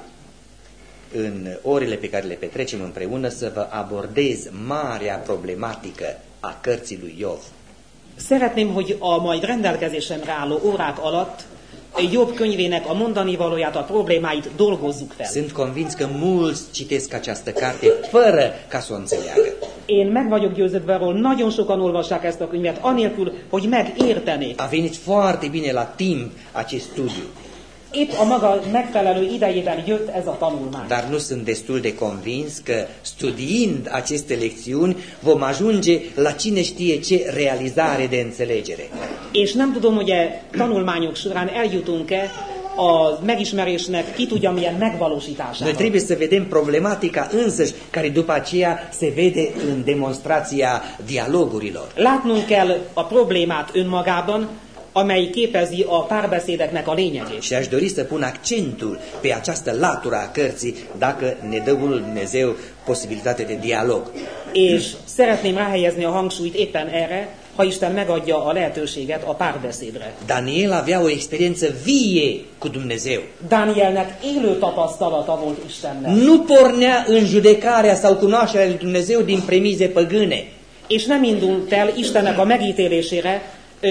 în orele pe care le petrecem împreună să vă abordez marea problematică a cărții lui Iov. szeretném, hogy a majd rendelkezésemre álló órák alatt Jobb könyvének a mondani valóját, a problémáit dolgozzuk fel. Sunt convins că mulți citesc această carte fără ca să o înțeleagă. Én meg vagyok győződve arról, nagyon sokan olvassák ezt a könyvet, anélkül, hogy megértenék. A venit foarte bine la timp acest studiu, Épp a maga megfelelő idejében jött ez a tanulmány. dar nu sunt destul de convins că studiind aceste lecțiuni vom ajunge la cine știe ce realizare de înțelegere. És nem tudom, hogy e tanulmányok során eljutunk-e a megismerésnek ki tudja milyen Noi megvalósítására. trebuie să vedem problematica însăși, care după aceea se vede în demonstrația dialogurilor. Látnunk kell a problémát önmagában, amely képezi a párbeszédeknek a lényegét. Și aș dori să pun accentul pe această latură a cărții, dacă ne dă Bunul Dumnezeu posibilitate de dialog. És szeretném ráhelyezni a hangsúlyt éppen erre, ha Isten megadja a lehetőséget a párbeszédre. Daniel avea o experiență vie cu Dumnezeu. Danielnek élő tapasztalata volt Istennel. Nu pornea în judecarea sau cunoașterea lui Dumnezeu din premize păgâne, És nem indult el Istennek a megítélésére ö,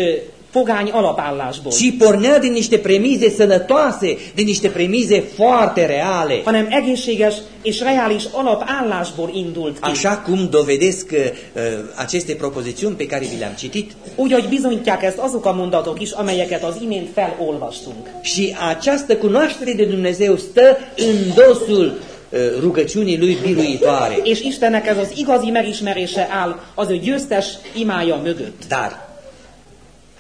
pogány alapállásból, ci pornea din niște premize sănătoase, din niște premize foarte reale. hanem egészséges és reális alapállásból indult ki. Așa cum dovedesc uh, aceste propozițiuni pe care vi le-am citit. Úgy, hogy bizonyítják ezt azok a mondatok is, amelyeket az imént felolvastunk. Și această cunoaștere de Dumnezeu stă în dosul uh, rugăciunii lui biruitoare. És Istennek ez az igazi megismerése áll az ő győztes imája mögött. Dar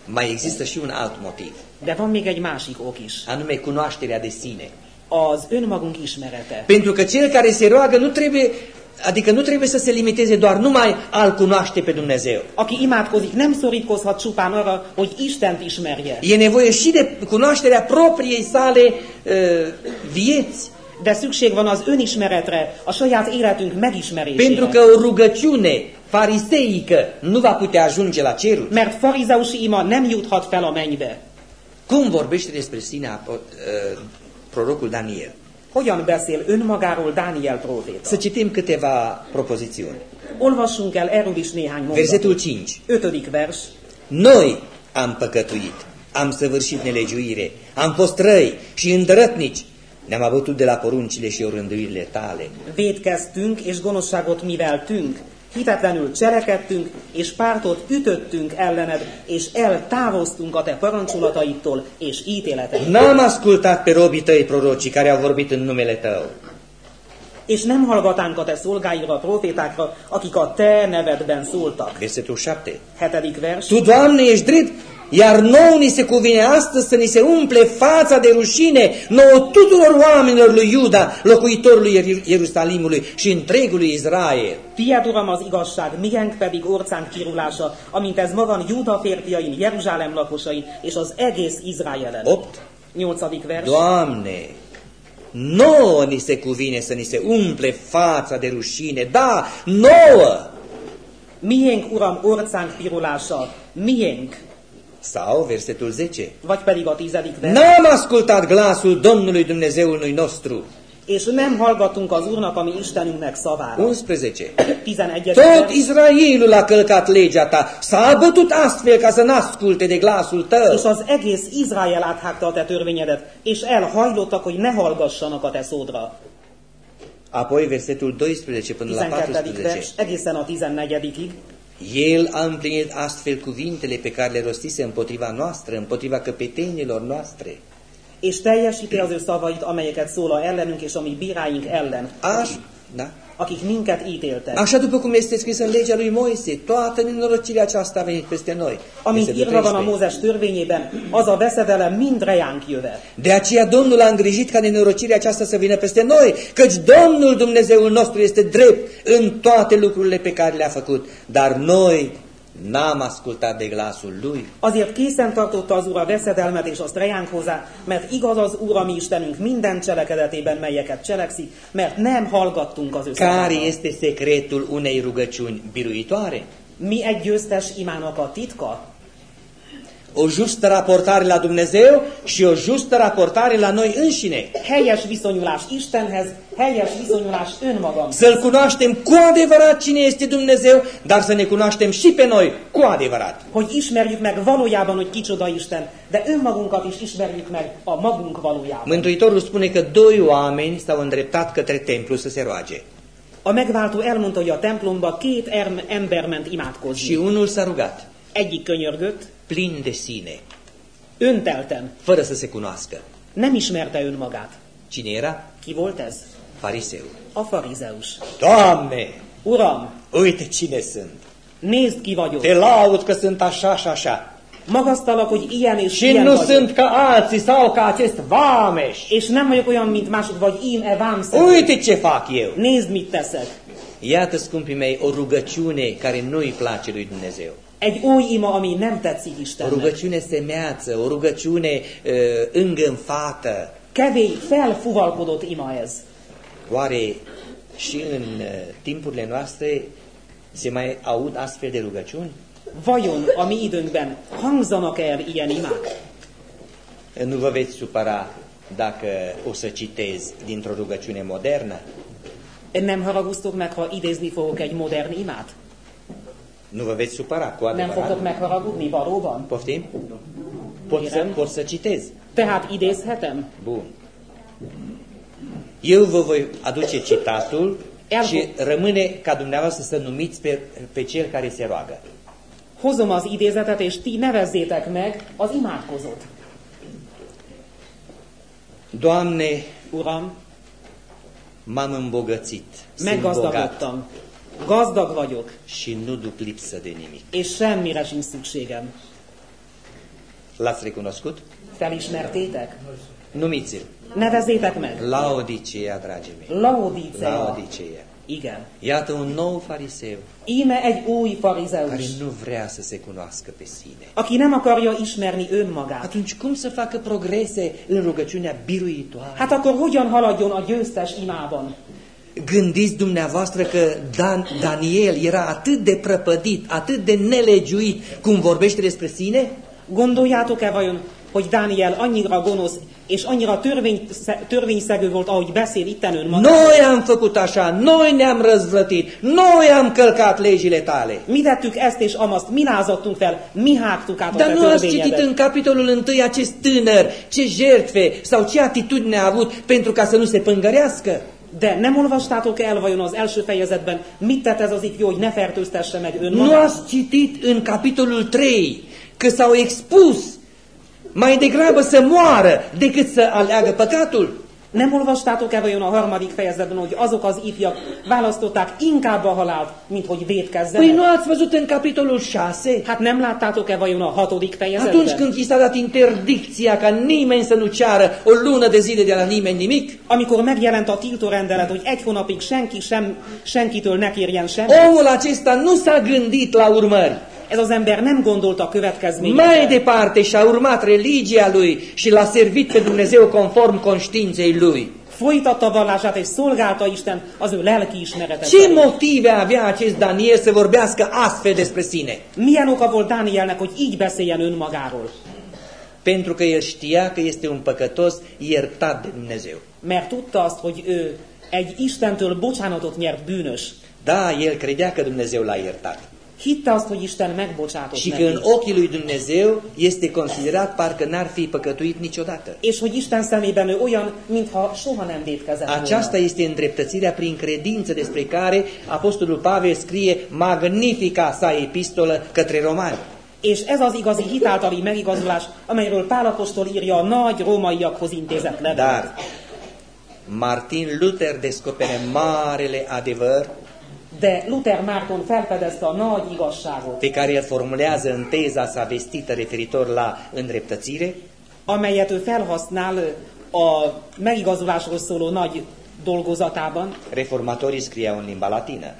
mai există și un alt motiv, De van még egy másik ok is. anume cunoașterea de sine. Az önmagunk ismerete. Pentru că cel care se roagă nu trebuie, adică nu trebuie să se limiteze doar numai al cunoaște pe Dumnezeu. Aki imádkozik, nem szorítkozhat csupán arra, hogy Istent ismerje. E nevoie și de cunoașterea propriei sale uh, vieți. De szükség van az önismeretre, a saját életünk Pentru megismerésére. că o rugăciune fariseică nu va putea ajunge la cerul. Mert farizeusi ima nem juthat fel a mennybe. Cum vorbește despre sine apo- uh, prorocul Daniel? Hogyan beszél önmagáról Dániel próféta? Să citim câteva propozițiuni. Olvassunk el erről is néhány Versetul mondatot. 5. Ötödik vers. Noi am păcătuit, am săvârșit nelegiuire, am fost răi și îndrătnici, ne-am de la poruncile și orânduirile tale. Védkeztünk és gonoszságot miveltünk, hitetlenül cselekedtünk, és pártot ütöttünk ellened, és eltávoztunk a te parancsolataitól és ítéleteitől. N-am ascultat pe robii tăi prorocii care au vorbit în numele tău. És nem hallgatánk a te szolgáira, a profétákra, akik a te nevedben szóltak. Versetul 7. Hetedik vers. Tu, Doamne, ești drept, iar nouă ni se cuvine astăzi să ni se umple fața de rușine nouă tuturor oamenilor lui Iuda, locuitorului Ier- Ierusalimului și întregului Israel. Tied, Uram, az igazság, miénk pedig orcánk kirulása, amint ez ma van Júda férfiain, Jeruzsálem lakosain, és az egész Izraelen. 8. Nyolcadik vers. Doamne, nouă ni se cuvine să ni se umple fața de rușine, da, nouă! Miénk, Uram, orcánk pirulása, miénk, Sau versetul 10. vagy pedig a tizedik vers. N-am ascultat glasul Domnului Dumnezeului nostru. És nem hallgatunk az Úrnak, ami Istenünknek szavára. 11. 11. Tot vers. Israelul a călcat legea ta, s-a abătut astfel ca să n-asculte de glasul tău. És az egész Izrael áthágta a te törvényedet, és elhajlottak, hogy ne hallgassanak a te szódra. Apoi versetul 12 până la 12. 14. vers, egészen a 14-ig. El a împlinit astfel cuvintele pe care le rostise împotriva noastră, împotriva căpetenilor noastre. És teljesíti az ő szavait, amelyeket szól ellenünk és a mi bíráink ellen, Aș, da? Akik minket ítéltek. Așa după cum este scris în legea lui Moise, toată nenorocirea aceasta a venit peste noi. Amint Versetul írva van a 13. Mózes törvényében, az a veszedelem mind reánk jöve. De aceea Domnul a îngrijit ca nenorocirea aceasta să vină peste noi, căci Domnul Dumnezeul nostru este drept în toate lucrurile pe care le-a făcut, dar noi n-am ascultat de glasul Lui. Azért készen tartotta az Úr a veszedelmet, és azt rejánk hozzá, mert igaz az Úr, a mi Istenünk minden cselekedetében, melyeket cselekszik, mert nem hallgattunk az ő Care szavára. este secretul unei rugăciuni biruitoare? Mi egy győztes imának a titka? O justă raportare la Dumnezeu și o justă raportare la noi înșine. Helyes viszonyulás Istenhez, helyes viszonyulás önmagam. Să-L cunoaștem cu adevărat cine este Dumnezeu, dar să ne cunoaștem și pe noi cu adevărat. Hogy ismerjük meg valójában, hogy kicsoda Isten, de önmagunkat is ismerjük meg a magunk valójában. Mântuitorul spune că doi oameni s-au îndreptat către templu să se roage. A megváltó elmondta, hogy a templomba két ember ment Și imádkozni. unul s-a rugat, Egyik könyörgött, plin de sine, öntelten, fără să se cunoască. nem ismerte önmagát. Cine era? Ki volt ez? Fariseu. A farizeus. Doamne, Uram, uite cine sunt. nézd ki vagyok. Te laud că sunt așa și așa. Magasztalak, hogy ilyen és Și ilyen nu vagyok. sunt ca alții sau ca acest vameș. És nem vagyok olyan, mint mások, vagy én e vámszem. Uite ce fac eu. Nézd, mit teszek. Iată, scumpii mei, o rugăciune care nu-i place lui Dumnezeu. Egy új ima, ami nem tetszik O Istennek. rugăciune semeață, o rugăciune uh, îngânfată. Kevély, felfuvalkodott ima ez. Oare și în uh, timpurile noastre se mai aud astfel de rugăciuni? Vajon a mi időnkben hangzanak el ilyen imák? Nu vă veți supăra dacă o să citez dintr-o rugăciune modernă? Nem haragudtok meg, ha idézni fogok egy modern imát? Nu vă veți supăra, cu Nem adevărat? fogtok megharagudni valóban? Poftim? Pot să, pot să citez. Tehát idézhetem? Bun. Eu vă voi aduce citatul Iar și rămâne ca dumneavoastră să numiți pe, pe cel care se roagă. Hozom az idézetet, és ti nevezzétek meg az imádkozót. Doamne, Uram, m-am îmbogățit, meggazdagodtam. Gazdag vagyok, și nu duc lipsă de nimic. és semmire sincs szükségem. L-ați recunoscut? Felismertétek? Numiți-l. Nevezzétek meg. Laodicea, dragii mei. Laodicea. Laodicea. Igen. Iată un nou fariseu Íme egy új care farizeus, nu vrea să se cunoască pe sine. aki nem akarja ismerni önmagát. Atunci cum să facă progrese în rugăciunea biruitoare? Hát akkor hogyan haladjon a győztes imában? Gândiți dumneavoastră că Dan, Daniel era atât de prăpădit, atât de nelegiuit, cum vorbește despre sine? Gondoljátok-e vajon, hogy Dániel annyira gonosz és annyira törvény, törvényszegő volt, ahogy beszél itten ön maga. Noi am făcut așa, noi ne-am răzvlătit, noi am călcat legile tale. Mi tettük ezt és amazt, mi lázadtunk fel, mi hágtuk át a Dar te nu ați citit törvényedet. în capitolul 1 acest tânăr, ce jertfe sau ce atitudine a avut pentru ca să nu se pângărească. De nem olvastátok el vajon az első fejezetben, mit tett ez az ifjú, hogy ne fertőztesse meg Nu önmagát? ați citit în capitolul 3 că s-au expus mai degrabă să moară decât să aleagă păcatul. Nem olvastátok el vajon a harmadik fejezetben, hogy azok az ifjak választották inkább a halált, mint hogy Păi védkezzenek? nu ați văzut în capitolul 6? Hát nem láttátok-e vajon a hatodik Atunci fejezetben? când i s-a dat interdicția ca nimeni să nu ceară o lună de zile de la nimeni nimic, Amikor megjelent a tiltórendelet, hogy egy hónapig senki sem, senkitől ne kérjen semmit, omul acesta nu s-a gândit la urmări. Ez az ember nem gondolt a következményekre. Mai departe și-a urmat religia lui și l-a servit pe Dumnezeu conform conștiinței lui. Folytatta vallását és szolgálta Isten az ő lelki ismerete Ce motive avea acest Daniel să vorbească astfel despre sine? Milyen oka volt Dánielnek, hogy így beszéljen önmagáról? Pentru că el știa că este un păcătos iertat de Dumnezeu. Mert tudta azt, hogy ő egy Istentől bocsánatot nyert bűnös. Da, el credea că Dumnezeu l-a iertat. Hitte azt, hogy Isten megbocsátott Și că în ochii lui Dumnezeu este considerat parcă n-ar fi păcătuit niciodată. És hogy Isten szemében ő olyan, mintha soha nem védkezett Aceasta este îndreptățirea prin credință despre care Apostolul Pavel scrie magnifica sa epistolă către romani. És ez az igazi hitáltali megigazulás, amelyről Pál apostol írja a nagy rómaiakhoz intézett levelet. Dar Martin Luther descopere marele adevăr De Luther Márton felfedezte a nagy igazságot, pe care îl formulează în teza sa vestită referitor la îndreptățire, amelyet ő felhasznál a megigazulásról szóló nagy dolgozatában, reformatorii scriau în limba latină.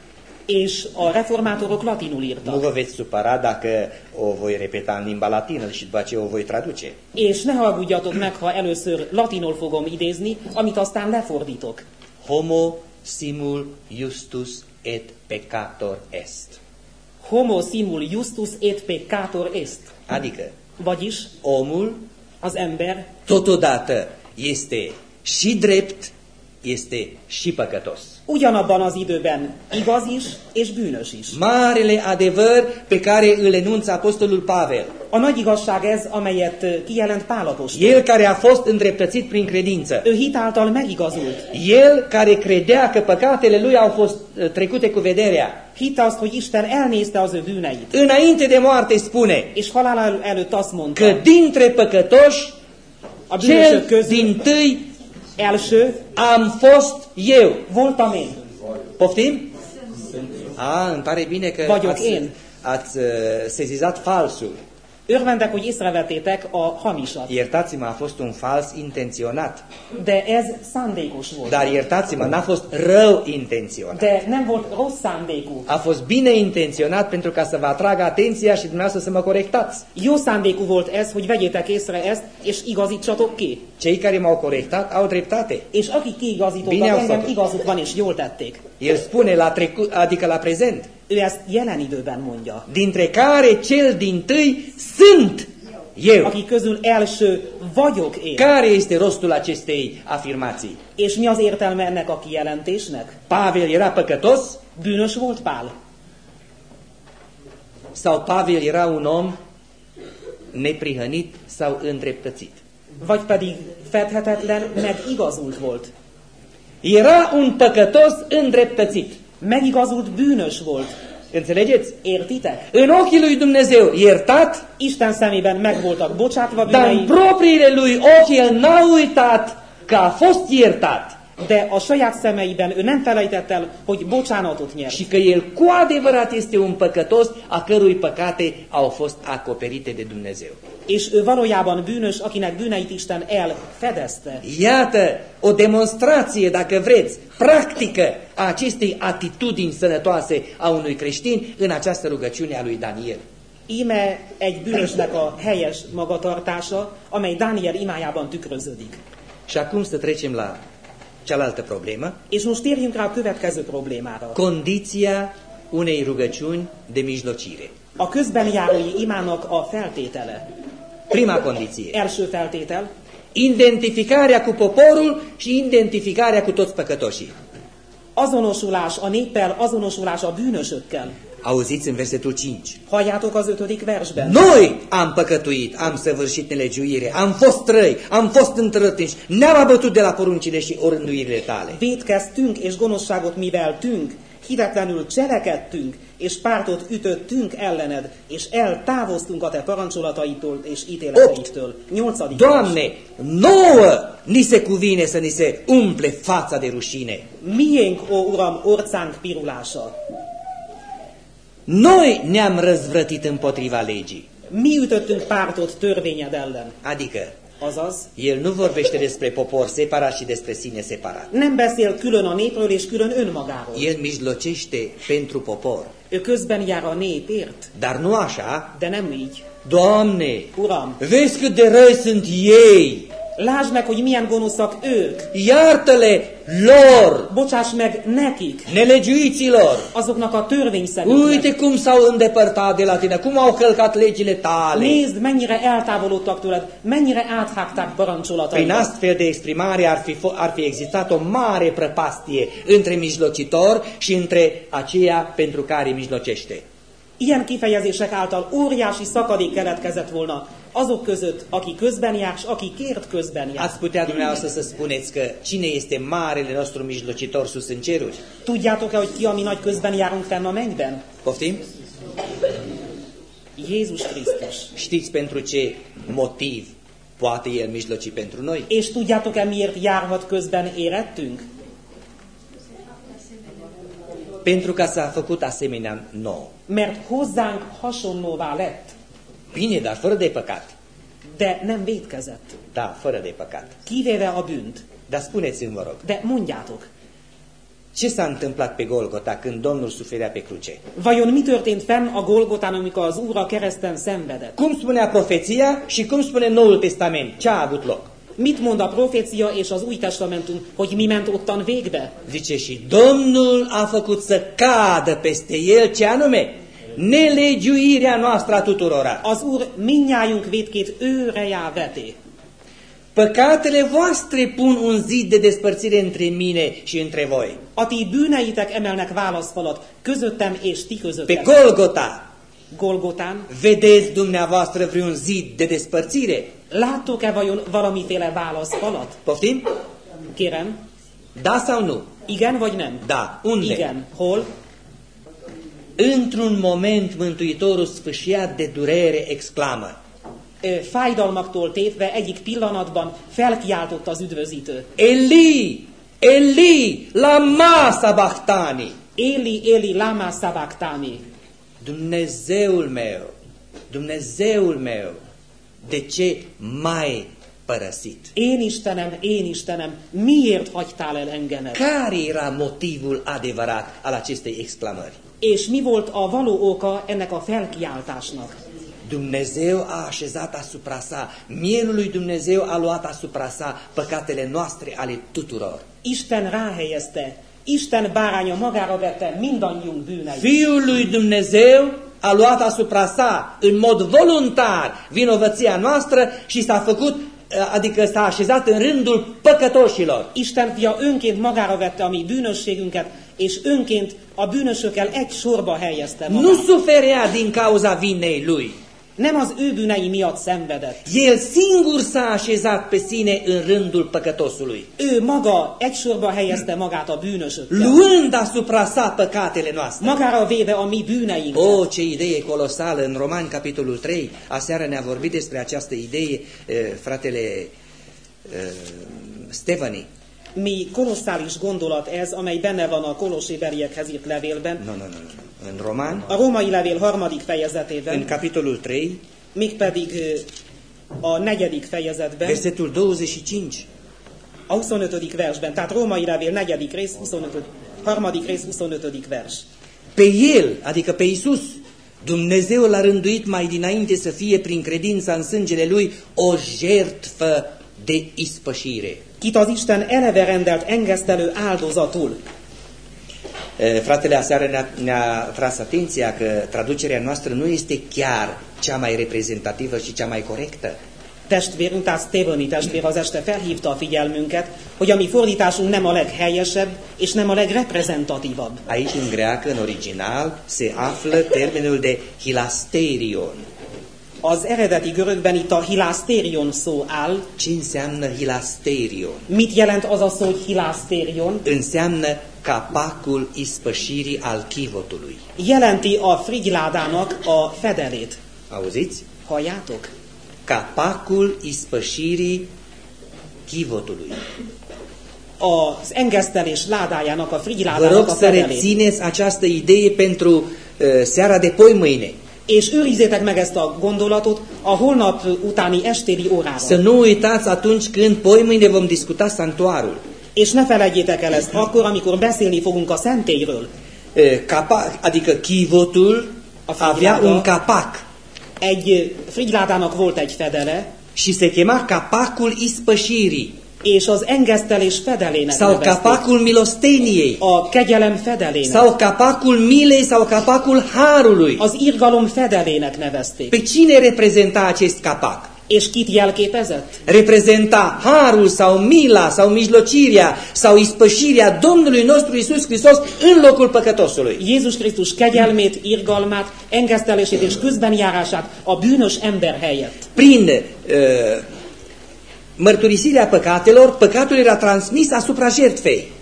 és a reformátorok latinul Nu írtak. vă veți supăra dacă o voi repeta în limba latină și după aceea o voi traduce. És ne haragudjatok meg, ha először latinul fogom idézni, amit aztán lefordítok. Homo simul justus et peccator est. Homo simul justus et peccator est. Adică Vagyis omul az ember totodată este și drept, este și păcătos. ugyanabban az időben igaz is és bűnös is. Marele adevăr pe care îl enunță Apostolul Pavel. A nagy igazság ez, amelyet ö, kijelent Pál apostol. El care a fost îndreptățit prin credință. Ő hitáltal megigazult. El care credea că păcatele lui au fost uh, trecute cu vederea. Hitte azt, hogy Isten elnézte az ő bűneit. Înainte de moarte spune És halál el- előtt azt mondta, că dintre păcătoși, a cel bűnösök közül din tâi első am fost eu. voltam én. Poftim? A, îmi pare bine că Vagyok ați, én. ați uh, sezizat falsul. Örvendek, hogy észrevettétek a hamisat. Iertați-mă, a fost un fals intenționat. De ez szándékos volt. Dar iertați-mă, n-a fost rău intenționat. De nem volt rossz szándékú. A fost bine intenționat pentru ca să vă atragă atenția și dumneavoastră să mă corectați. Jó szándékú volt ez, hogy vegyétek észre ezt, és igazítsatok ki. Cei care m-au corectat au dreptate. És akik kiigazítottak engem, igazuk van, és jól tették. El spune la trecut, adică la prezent, Ő ezt jelen időben mondja. dintre care cel din tâi sunt eu. Akik közül első vagyok én. Care este rostul acestei afirmații? És mi az értelme ennek a kijelentésnek? Pavel era păcătos Bűnös volt Pál? sau Pavel era un om neprihănit sau îndreptățit? Vagy pedig fedhetetlen, meg igazult volt? Era un păcătos îndreptățit. Megigazult bűnös volt. Înțelegeți? Értitek? În ochii lui Dumnezeu iertat, Isten szemében meg voltak bocsátva dar în bűnei, propriile lui ochi el n-a uitat că a fost iertat de a saját szemeiben ő nem felejtett el, hogy bocsánatot nyert. și că el cu adevărat este un păcătos a cărui păcate au fost acoperite de Dumnezeu. És ő valójában bűnös, akinek bűneit Isten elfedezte. Iată o demonstrație, dacă vreți, practică a acestei atitudini sănătoase a unui creștin în această rugăciune a lui Daniel. Íme egy bűnösnek a helyes magatartása, amely Dániel imájában tükröződik. Și acum să trecem la cealaltă problemă, térjünk rá a következő problémára. condiția unei rugăciuni de mijlocire. A közben járói imának a feltétele. Prima condiție. Első feltétel, identificarea cu poporul și identificarea cu toți păcătoșii. Azonosulás a néppel, azonosulás a bűnösökkel. Auziți în versetul 5. Halljátok az ötödik versben. Noi am păcătuit, am săvârșit nelegiuire, am fost răi, am fost întrătinși, ne-am abătut de la poruncile și orânduirile tale. Védkeztünk és gonoszságot miveltünk, hitetlenül cselekedtünk, és pártot ütöttünk ellened, és eltávoztunk a te parancsolataitól és ítéleteitől. Nyolcadik vers. Doamne, nouă ni se cuvine să ni se umple fața de rușine. Miénk, ó Uram, orcánk pirulása. Noi ne-am răzvrătit împotriva legii. Mi ütöttünk pártot törvényed ellen. Adică, Azaz, el nu vorbește despre popor separat și despre sine separat. nem beszél külön a népről és külön önmagáról. El mijlocește pentru popor. Ő közben jár a népért, Dar nu așa. de nem így. Doamne, Uram, vezi cât de răi sunt ei. Lásd meg, hogy milyen gonoszak ők. Iartă-le lor, Bocsáss meg nekik, nelegiuiților. azoknak a törvényszerűknek. Uite cum s-au îndepărtat de la tine, cum au călcat legile tale. Nézd, mennyire eltávolodtak tőled, mennyire áthágták Prin parancsolataidat. astfel de exprimare ar fi, ar fi existat o mare prăpastie între mijlocitor și între aceea pentru care mijlocește. Ilyen kifejezések által óriási szakadék keletkezett volna azok között, aki közben jár, és aki kért közben jár. Ați putea dumneavoastră să spuneți că cine este marele nostru mijlocitor sus în ceruri? Tudjátok-e, hogy ki a mi nagy közben járunk fenn a mennyben? Poftim? Jézus Krisztus. Știți pentru ce motiv poate El mijloci pentru noi? És tudjátok-e, miért járhat közben érettünk? Pentru că s-a făcut asemenea nou. Mert hozzánk hasonlóvá lett, Bine, dar fără de păcat. de nem védkezett, Da, fără de păcat. kivéve a bűnt. Dar spuneți-mi, vă rog, De mondjátok, ce s-a întâmplat pe Golgota când Domnul suferea pe cruce? vajon mi történt fenn a Golgotán, amikor az Úr a kereszten szenvedett? Cum spunea profeția și cum spune Noul Testament? Ce a avut loc? Mit mond a profécia és az Új Testamentum, hogy mi ment ottan végbe? Zice și Domnul a făcut să cadă peste el ce anume? Nelegiuirea noastră a tuturora. Az Úr minnyájunk védkét őre já veti. Păcatele voastre pun un zid de despărțire între mine și între voi. A ti bűneitek emelnek válaszfalat közöttem és ti Pe közöttem. Golgota Golgotán vedeți dumneavoastră vreun zid de despărțire? láttok-e vajon valamiféle válaszfalat? Poftim? Kérem, Da sau nu? igen vagy nem? Da. Unde? Igen. Hol? Într-un moment Mântuitorul sfâșiat de durere exclamă. Ö, Fájdalmaktól tétve egyik pillanatban felkiáltott az üdvözítő. Eli, Eli, lama sabachthani. Éli, Éli, lama sabachthani. Dumnezeul meu, Dumnezeul meu, de ce m-ai părăsit? Én Istenem, én Istenem, miért hagytál el engemet? Care era motivul adevărat al acestei exclamări? És mi volt a való oka ennek a felkiáltásnak? Dumnezeu a așezat asupra sa, mielul lui Dumnezeu a luat asupra sa păcatele noastre ale tuturor. Isten ráhelyezte, Isten báránya magára vette mindannyiunk bűneit. Fiul lui Dumnezeu a luat asupra sa în mod voluntar vinovăția noastră și s-a făcut, adică s-a așezat în rândul păcătoșilor. Isten fia önként magára vette a mi bűnösségünket, és önként a bűnösökkel egy sorba helyezte Nu magát. suferea din cauza vinei lui. Nem az ő bűnei miatt szenvedett. El singur s-a așezat pe sine în rândul păcătosului, Ő maga egy sorba helyezte magát a bűnösökkel. luând asupra sa păcatele noastre. Magára véve a mi bűneinket. Oh, ce idee colosală! În Romani, capitolul 3, aseară ne-a vorbit despre această idee eh, fratele eh, Stefani. Mi kolosszális gondolat ez, amely benne van a koloséberiekhez írt levélben, Nu, nu, nu, nu. În Roman, a római levél harmadik fejezetében, capitolul 3, mégpedig a negyedik fejezetben, versetul 25. a 25. versben, tehát római levél negyedik rész, 25. harmadik rész, 25. vers. Pe el, adică pe Isus, Dumnezeu l-a rânduit mai dinainte să fie prin credința în sângele lui o jertfă de ispășire. Kit az Isten eleve rendelt engesztelő áldozatul. E, Fratele aseară ne-a, ne-a tras atenția că traducerea noastră nu este chiar cea mai reprezentativă și cea mai corectă. testvérünk, tehát Steveni testvér az este felhívta a figyelmünket, hogy a mi fordításunk nem a leghelyesebb és nem a legreprezentatívabb. Aici, în greacă, în original, se află termenul de hilasterion. Az eredeti görögben itt a hilasterion szó áll. Ce înseamnă hilasterion? Mit jelent az a szó, hogy hilasterion? Înseamnă capacul ispășirii al chivotului. Jelenti a frigyládának a fedelét. Auziți? Halljátok? Capacul ispășirii chivotului. Az engesztelés ládájának, a Vă frigyládának rog a să fedelét. rețineți această idee pentru uh, seara de poi mâine. És őrizzétek meg ezt a gondolatot a holnap utáni estéli Să órára. nu uitați atunci când poi mâine vom discuta sanctuarul. És ne felejtjétek el ezt akkor, amikor beszélni fogunk a szentélyről. Uh, Capa, adică chivotul A avea un capac Egy frigyládának volt egy fedele, și se chema capacul ispășirii és az engesztelés fedelének sau nevezték. capacul milosteniei A kegyelem fedelének. sau capacul milei sau capacul harului. Az irgalom fedelének nevezték. Pe cine reprezenta acest capac? És kit jelképezett? Reprezenta harul sau mila sau mijlocirea sau ispășirea Domnului nostru Isus Hristos în locul păcătosului. Jézus Krisztus kegyelmét, irgalmát, engesztelését és közbenjárását a bűnös ember helyett. Prin uh, mărturisirea păcatelor, păcatul era transmis asupra jertfei.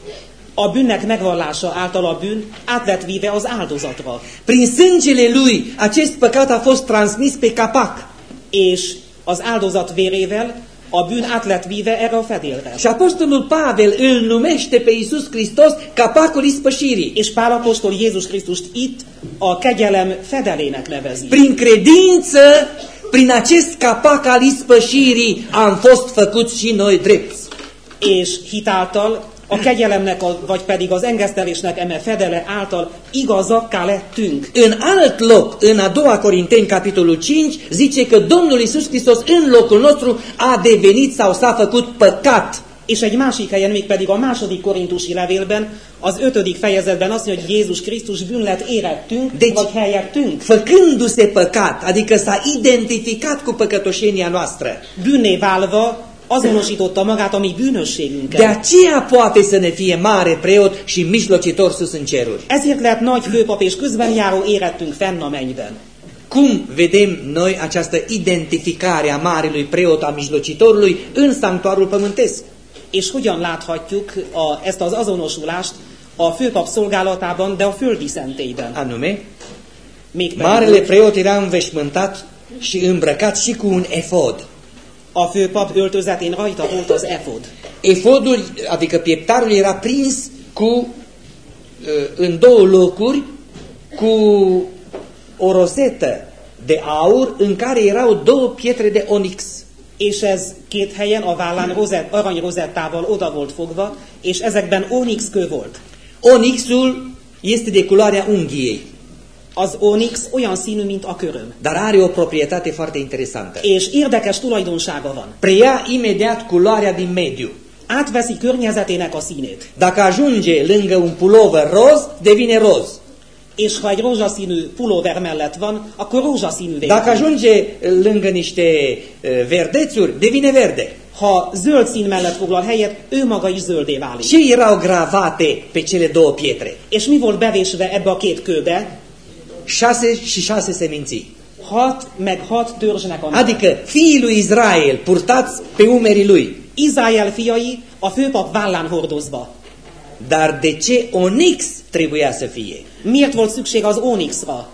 A bűnnek megvallása által a bűn át lett víve az áldozatra. Prin sângele lui, acest păcat a fost transmis pe capac. És az áldozat vérével a bűn át lett víve erre a fedélre. Și Apostolul Pavel îl numește pe Iisus Hristos capacul ispășirii. És Pál apostol Jézus Krisztust itt a kegyelem fedelének nevezi. Prin credință, prin acest capac al ispășirii am fost făcuți și noi drepți. És hitáltal a kegyelemnek, a, vagy pedig az engesztelésnek eme fedele által igazakká lettünk. În alt loc, în a doua Corinteni, capitolul 5, zice că Domnul Iisus Hristos în locul nostru a devenit sau s-a făcut păcat. És egy másik helyen, még pedig a második korintusi levélben, az ötödik fejezetben azt mondja, hogy Jézus Krisztus bűnlet érettünk, Deci- vagy helyettünk. Făcându-se păcat, adică s-a identificat cu păcătoșenia noastră. Bűnné válva azonosította magát a mi De bűnösségünkkel. aceea poate să ne fie mare preot și mijlocitor sus în ceruri. Ezért lehet nagy főpap és közben járó érettünk fenn a mennyben. Cum vedem noi această identificare a marelui preot, a mijlocitorului, în sanctuarul pământesc? És hogyan láthatjuk a, ezt az azonosulást a főpap szolgálatában, de a földi szentélyben. Anume, marele preot era înveșmântat și îmbrăcat și cu un efod. a főpap öltözetén rajta volt az efod. Efodul, adică pieptarul, era prins cu, în două locuri cu o rosetă de aur în care erau două pietre de onix. És ez két helyen a vállán rozett, arany rozettával oda volt fogva, és ezekben ónixkő volt. Onixul este de culoarea unghiei, Az ónix olyan színű, mint a köröm. dar are o proprietate foarte interesantă. És érdekes tulajdonsága van. Preia imediat culoarea din mediu. Átveszi környezetének a színét. Dacă ajunge lângă un pulover roz, devine roz. És ha egy rózsaszínű pulóver mellett van, akkor rózsaszínűvé Dacă ajunge lângă niște uh, verdețuri, devine verde. Ha zöld szín mellett foglal helyet, ő maga is zöldé válik. Ce erau gravate pe cele două pietre? És mi volt bevésve ebbe a két kőbe? Șase și șase seminții. Hat meg hat törzsnek a. Adică fiii lui Israel purtați pe umerii lui. Izrael fiai a főpap vállán hordozva. Dar de ce onix trebuia să fie? Miért volt szükség az ónixra?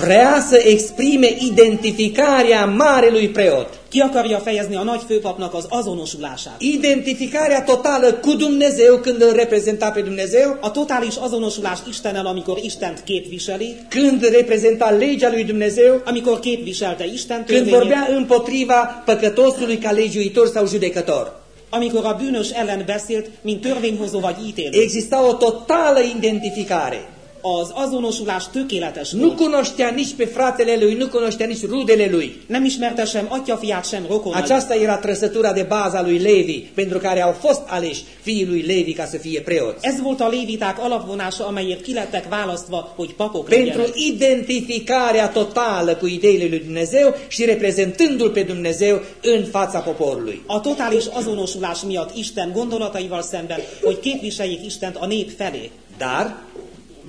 Vrea să exprime identificarea marelui preot. Ki akarja fejezni a nagy főpapnak az azonosulását? Identificarea totală cu Dumnezeu când îl reprezenta pe Dumnezeu, A totális azonosulás Istennel, amikor Istent képviseli, când reprezenta legea lui Dumnezeu, amikor képviselte Isten când törvényét, vorbea împotriva păcătosului ca legiuitor sau judecător. Amikor a bűnös ellen beszélt, mint törvényhozó vagy ítélő. Exista o totală identificare. Az azonosulás tökéletes Nu volt. cunoștea nici pe fratele lui, nu cunoștea nici rudele lui. Nem ismerte sem atyafiát, sem rokonait. Aceasta era trăsătura de bază a lui Levi, pentru care au fost aleși fiii lui Levi ca să fie preoți. Ez volt a léviták alapvonása, amelyért kilettek választva, hogy papok Pentru legyenek. identificarea totală cu ideile lui Dumnezeu și reprezentându-L pe Dumnezeu în fața poporului. A totális azonosulás miatt Isten gondolataival szemben, hogy képviseljék Istent a nép felé. Dar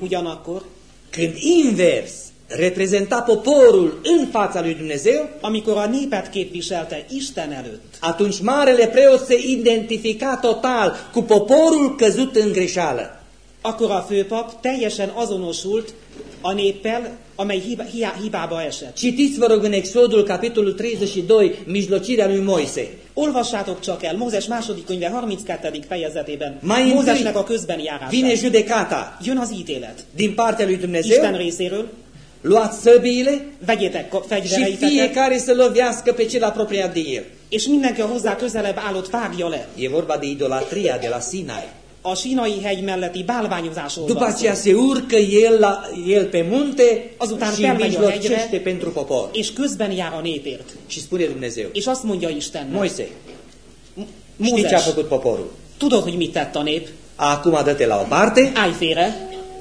Ugyanakkor, când invers reprezenta poporul în fața lui Dumnezeu, amikor a népet képviselte Isten előtt, atunci marele preot se identifica total cu poporul căzut în greșeală. akkor a főpap teljesen azonosult a néppel, amely hiba, hiá, hibába esett. Citiți, vă rog, în Exodul, capitolul 32, mijlocirea lui Moise. Olvassátok csak el Mózes második könyve 32. fejezetében Mai Mózesnek a întâi közben vine judecata Jön az ítélet. din partea lui Dumnezeu, Isten részéről, luați săbiile vegyétek ko- și fegyvereiteket, fiecare să lovească pe cel apropiat de el. és mindenki a hozzá közelebb állott vágja le. E vorba de idolatria de la Sinai. A Sinai hegy melletti bálványozásról După aceea se urcă el, la, el pe munte Azután și mijlocește hegyre, pentru popor. és közben jár a népért. Și spune Dumnezeu, És azt mondja Istennek, Moise, știi ce a Mózes, făcut poporul? tudod, hogy mit tett a nép? Acum dă-te la o parte Állj félre,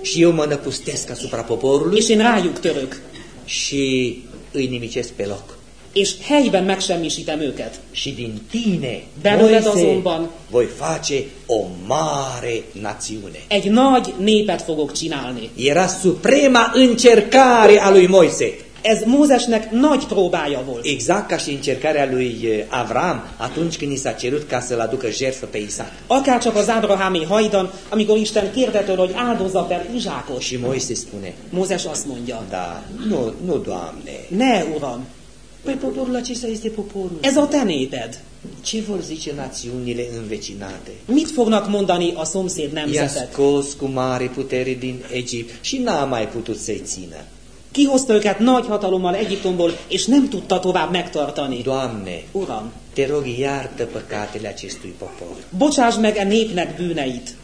și eu mă năpustesc asupra poporului és én rájuk török, și îi nimicesc pe loc. És helyben megsemmisítem őket. Și din tine, Belőled azonban voi face o mare națiune. Egy nagy népet fogok csinálni. Era suprema încercare a lui Moise. Ez Mózesnek nagy próbája volt. Exact ca și încercarea lui eh, Avram atunci când i s-a cerut ca să-l aducă jertfă pe Isaac. Akárcsak az Ábrahámi hajdan, amikor Isten kérde tőle, hogy áldozza fel Izsákot. Și Moise spune, Mózes azt mondja, da, nu, nu, Doamne, ne, Uram, păi poporul acesta este poporul. ez a te néped. Ce vor zice națiunile învecinate? Mit fognak mondani a szomszéd I-a nemzetek? scos cu mare putere din Egipt și n-a mai putut să-i țină. Kihozta őket nagy hatalommal Egyiptomból, és nem tudta tovább megtartani. Doamne, Uram, te rog, iartă păcatele acestui popor. bocsáss meg a népnek bűneit.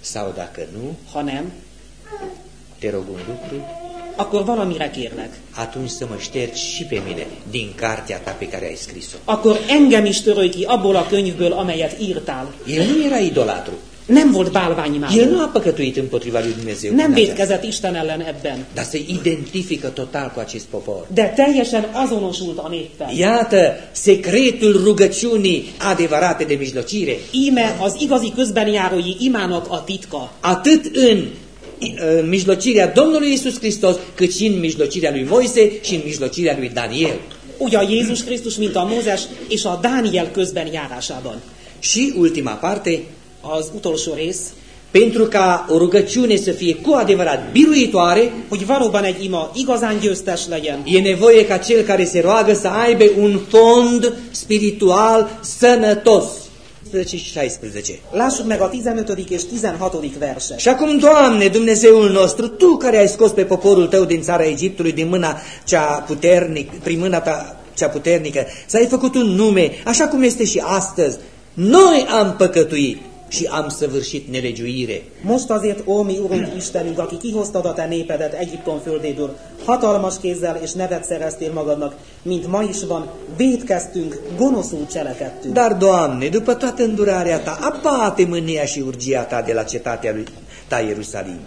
Sau dacă nu, Ha nem, te rog un lucru, akkor valamire kérlek. atunci să mă ștergi și pe mine din cartea ta pe care ai scris-o. Akkor engem is törölj ki abból a könyvből, amelyet írtál. El nu era idolatru. Nem volt El bálványimádó. nu a păcătuit împotriva lui Dumnezeu. Nem védkezett Isten ellen ebben. Dar se identifică total cu acest popor. De teljesen azonosult a néppel. Iată secretul rugăciunii adevărate de mijlocire. Íme az igazi közbenjárói imának a titka. Atât în în mijlocirea Domnului Isus Hristos, cât și în mijlocirea lui Moise și în mijlocirea lui Daniel. Úgy a Jézus Krisztus, mint a Mózes és a Dániel közben járásában. Și ultima parte, Az utolsó rész, pentru ca o rugăciune să fie cu adevărat biruitoare, hogy valóban egy ima igazán győztes legyen. e nevoie ca cel care se roagă să aibă un fond spiritual sănătos. 15 și 16. Lássuk meg a 15. és 16. verset. Și acum, Doamne, Dumnezeul nostru, Tu care ai scos pe poporul Tău din țara Egiptului, din mâna cea puternic, prin mâna Ta cea puternică, să ai făcut un nume, așa cum este și astăzi. Noi am păcătuit și am săvârșit nelegiuire. Most azért, ó mi Urunk Istenünk, aki kihoztad a te népedet Egyiptom földéből, hatalmas kézzel és nevet szereztél magadnak, mint ma is van, védkeztünk, gonoszul cselekedtünk. Dar, Doamne, după toată îndurarea Ta, abate mânia și urgia Ta de la cetatea lui Ta Ierusalim.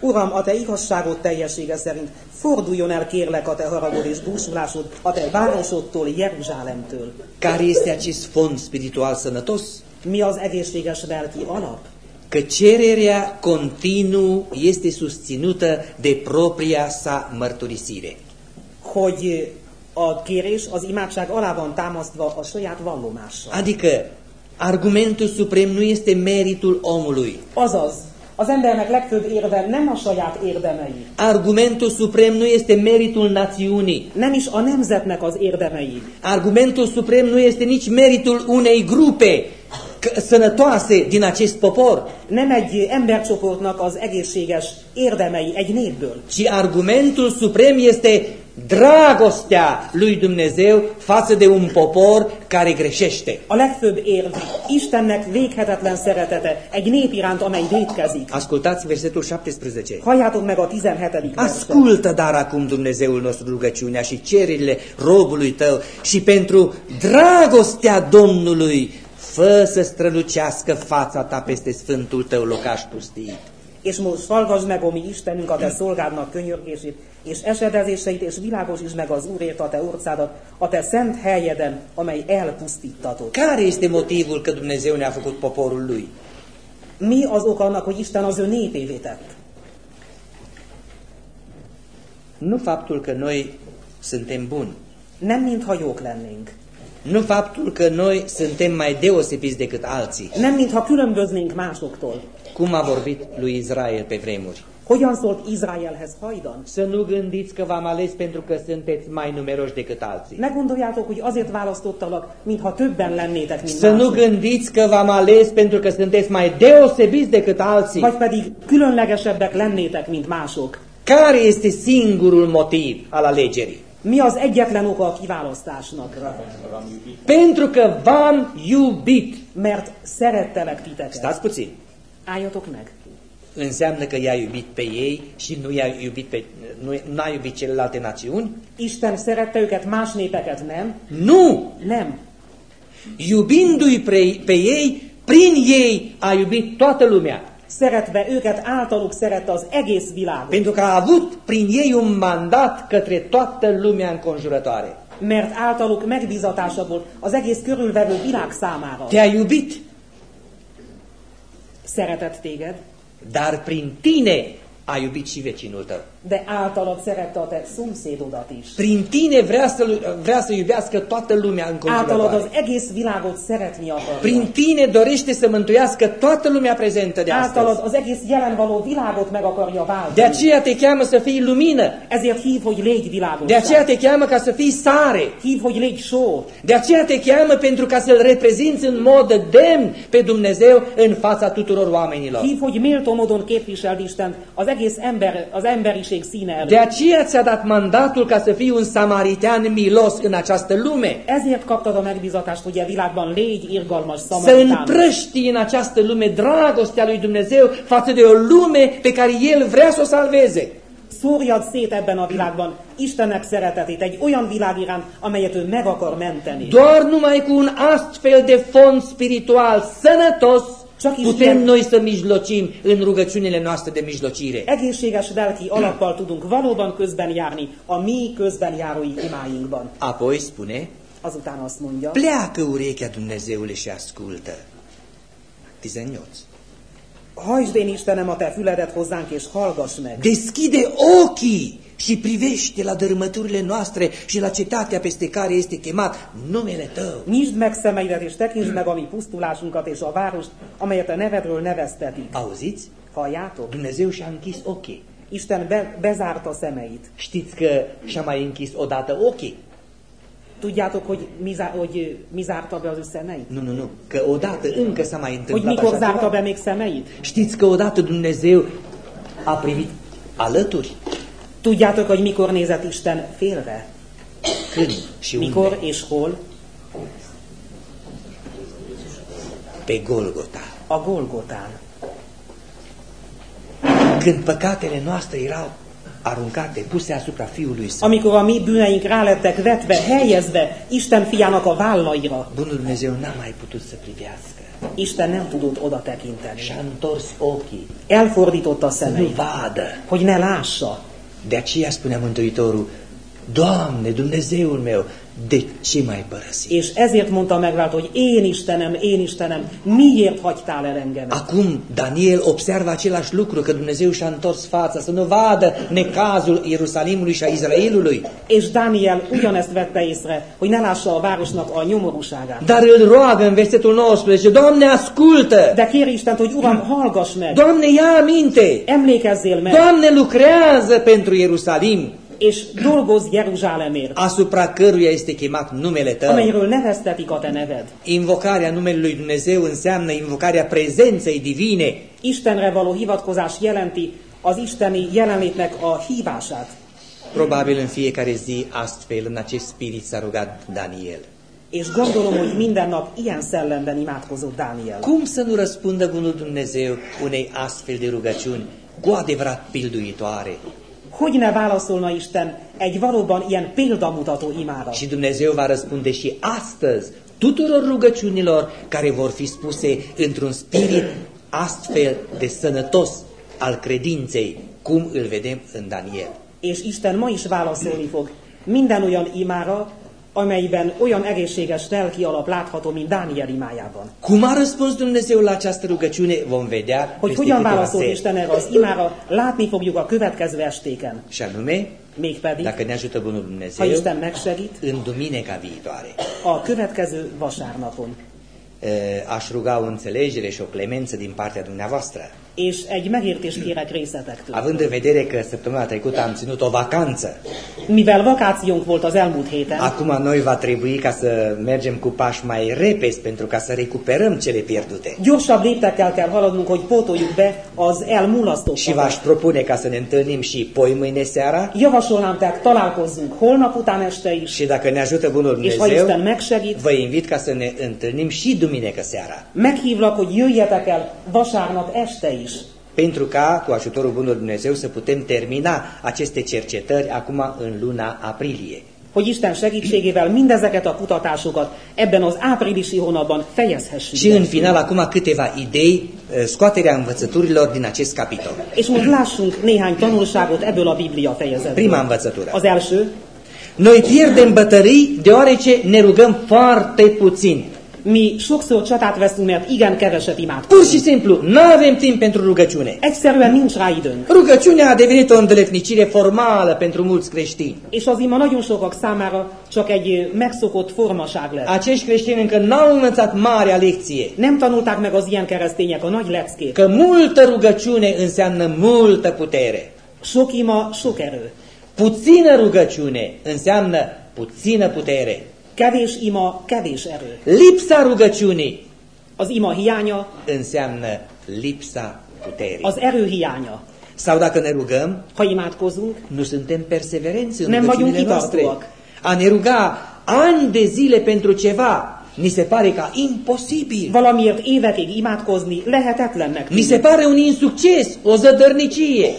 Uram, a te igazságod teljessége szerint forduljon el kérlek a te haragod és búsulásod a te városodtól, Jeruzsálemtől. Care este acest fond spiritual sănătos? Mi az egészséges lelki alap? Că cererea continuu este susținută de propria sa mărturisire. Hogy a kérés, az imádság alá van támasztva a saját vallomással. Adică, argumentul suprem nu este meritul omului. Azaz, az embernek legfőbb érve nem a saját érdemei, Argumentul suprem nu este meritul națiunii. nem is a nemzetnek az érdemei, Argumentul suprem nu este nici meritul unei grupe sănătoase din acest popor, nem egy embercsoportnak az egészséges érdemei egy népből, ci argumentul suprem este dragostea lui Dumnezeu față de un popor care greșește. A legfőbb érv Istennek véghetetlen szeretete egy nép iránt, amely vétkezik. Ascultați versetul 17. Halljátok meg a 17. verset. Ascultă dar acum Dumnezeul nostru rugăciunea și cererile robului tău și pentru dragostea Domnului fă să strălucească fața ta peste sfântul tău locaș pustit. És most hallgass meg, mi Istenünk, a te szolgádnak könyörgését, és esedezéseit, és világosítsd meg az Úrért a te orcádat, a te szent helyeden, amely elpusztítatott. Care este motivul că Dumnezeu ne-a făcut poporul lui? Mi az ok annak, hogy Isten az ő népévé tett? Nu faptul că noi suntem buni, Nem mintha jók lennénk. Nu faptul că noi suntem mai deosebiți decât alții, Nem mintha különböznénk másoktól. cum a vorbit lui Israel pe vremuri. Hogyan szólt Izraelhez hajdan? Să nu gândiți că v-am ales pentru că sunteți mai numeroși decât alții. Ne gondoljátok, hogy azért választottalak, mintha többen lennétek, mint Să nu mások. gândiți că v-am ales pentru că sunteți mai deosebiți decât alții. Vagy pedig különlegesebbek lennétek, mint mások. Care este singurul motiv al alegerii? Mi az egyetlen oka a kiválasztásnak? Pentru că v-am iubit. Mert szerettelek titeket. Stați puțin. Álljatok meg. Înseamnă că i-a iubit pe ei și nu i-a iubit pe, nu, n-a iubit celelalte națiuni? Isten szerette őket, más népeket nem? Nu! Nem. Iubindu-i pe, pe ei, prin ei a iubit toată lumea. Szeretve őket, általuk szerette az egész világot. Pentru că a avut prin ei un mandat către toată lumea înconjurătoare. Mert általuk megbizatása volt az egész körülvevő világ számára. Te-a iubit, Szeretett téged, dar prin tine a iubit și vecinul tău. De általad szerette a te szomszédodat is. Prin tine vrea să, vrea să iubească toată lumea Általad az egész világot szeretni akarja. Prin tine dorește să mântuiască toată lumea prezentă de astăzi. Általad az egész jelen való világot meg akarja De váltani. aceea te cheamă să fii lumină. Ezért hív, hogy légy De világosság. aceea te cheamă ca să fii sare. Hív, hogy légy só. De aceea te cheamă pentru ca să-L reprezinți în mod demn pe Dumnezeu în fața tuturor oamenilor. Hív, hogy méltó módon képviseld Istent az egész ember, az emberiség színe De előtt. aceea ți-a dat mandatul ca să fii un samaritean milos în această lume. Ezért kaptad a megbizatást, hogy a világban légy irgalmas Să szamaritán. împrăști în această lume dragostea lui Dumnezeu față de o lume pe care El vrea să o salveze. Szórjad szét ebben a világban Istennek szeretetét egy olyan világ iránt, amelyet ő meg akar menteni. Doar numai cu un astfel de fond spiritual sănătos Csak putem noi să mijlocim în rugăciunile noastre de mijlocire. Egészséges lelki alappal tudunk valóban közben járni a mi közben járói imáinkban. Apoi spune, Azután azt mondja, pleacă urechea Dumnezeului și ascultă. 18. hajtsd én Istenem a te füledet hozzánk, és hallgass meg. Deschide ochii și privește la dărâmăturile noastre și la cetatea peste care este chemat numele Tău. Nyisd meg szemeidet, és tekintsd meg a mi pusztulásunkat és a várost, amelyet a nevedről neveztetik. Auziți? Halljátok? Dumnezeu și-a închis ochii. Isten be, bezárta szemeit. Știți că și-a mai închis odată ochii? Tudjátok, hogy mi, zá, hogy mi zárta be az ő szemeit? Nu, nu, nu, că odată încă s-a mai Hogy întâmplat mikor așa zárta ceva. be még szemeit? Știți că odată Dumnezeu a privit alături? Tudjátok, hogy mikor nézett Isten félre? Mikor és hol? Pe Golgota. A Golgotán. Când păcatele noastre erau aruncate, puse asupra Fiului Său. Amikor a mi bűneink rálettek vetve, helyezve Isten fiának a vállaira, Bunul Dumnezeu n-a mai putut să privească. Isten nem tudott oda tekinteni. Și-a întors ochii Elfordította nu szemeit, hogy ne lássa. De aceea spunea Mântuitorul, Doamne, Dumnezeul meu, de ce m-ai părăsit? És ezért mondta megvált, hogy én Istenem, én Istenem, miért hagytál el engemet? Acum Daniel observă același lucru, că Dumnezeu și-a întors fața să nu vadă necazul Ierusalimului și a Israelului. És Dániel ugyanezt vette észre, hogy ne lássa a városnak a nyomorúságát. Dar îl roagă în versetul 19, Doamne, ascultă! De kéri Istent, hogy Uram, hallgass meg, Doamne, ia aminte! emlékezzél meg, Doamne, lucrează pentru Ierusalim, és dolgozz Jeruzsálemért, asupra căruia este chemat numele Tău. amelyről neveztetik a te neved. Invocarea numelui lui Dumnezeu înseamnă invocarea prezenței divine. Istenre való hivatkozás jelenti az isteni jelenlétnek a hívását. Probabil în fiecare zi astfel, în acest spirit s-a rugat Daniel. És gondolom, hogy minden nap ilyen szellemben imádkozott Dániel. Cum să nu răspundă bunul Dumnezeu unei astfel de rugăciuni cu adevărat pilduitoare? Hogy ne válaszolna Isten egy valóban ilyen példamutató imára? Și Dumnezeu va răspunde și astăzi tuturor rugăciunilor care vor fi spuse într-un spirit astfel de sănătos al credinței, cum îl vedem în Daniel. És Isten ma is válaszolni fog minden olyan imára, amelyben olyan egészséges lelki alap látható, mint Dániel imájában. Cum a răspuns Dumnezeu la această rugăciune, vom vedea Hogy hogyan câteva válaszol seri. Isten erre az imára, látni fogjuk a következő estéken. Și anume, Mégpedig, dacă ne ajută Bunul ha Dumnezeu, Isten megsegít, în duminica viitoare. a következő vasárnapon. Aș ruga o înțelegere și o clemență din partea dumneavoastră. És egy megértést kérek részletektől. Având în vedere că săptămâna trecută am ținut o vacanță, Mivel vakációnk volt az elmúlt héten, acum noi va trebui ca să mergem cu pași mai repezi pentru ca să recuperăm cele pierdute. gyorsabb léptekkel kell haladnunk, hogy pótoljuk be az Și v-aș propune ca să ne întâlnim și poi mâine seara Javasolnám tehát találkozzunk holnap után este is, și dacă ne ajută Bunul és ha Isten Dumnezeu, megsegít, vă invit ca să ne întâlnim și duminică seara. meghívlak, hogy jöjjetek el vasárnap este is. Pentru ca, cu ajutorul Bunului Dumnezeu, să putem termina aceste cercetări acum în luna aprilie. hogy Isten segítségével mindezeket a kutatásokat ebben az áprilisi hónapban fejezhessük. Și be. în final, acum câteva idei, eh, scoaterea învățăturilor din acest capitol. És most lássunk néhány tanulságot ebből a Biblia fejezetből. Prima învățătură. Az első, Noi pierdem bătării deoarece ne rugăm foarte puțin. Mi sokszor csatát veszünk, mert igen keveset Pur imádkozunk. și simplu, nu avem timp pentru rugăciune. Egyszerűen nincs rá időnk. Rugăciunea a devenit o îndeletnicire formală pentru mulți creștini. És az ima nagyon sokak számára csak egy ö, megszokott formaság lett. Acești creștini încă n-au învățat marea lecție, Nem tanulták meg az ilyen keresztények a nagy leckét. că multă rugăciune înseamnă multă putere. Sok ima, sok erő. Puțină rugăciune înseamnă puțină putere. Kevés ima, kevés erő. Lipsa rugăciunii Az ima hiánya, înseamnă lipsa puterii. az erő hiánya. Sau dacă ne rugăm, Ha imádkozunk, nu suntem perseverenți în rugăciunile noastre. A ne ruga ani de zile pentru ceva, ni se pare ca imposibil. valamiért évekig imádkozni lehetetlennek Mi se tűnik. pare un insucces, o zădărnicie,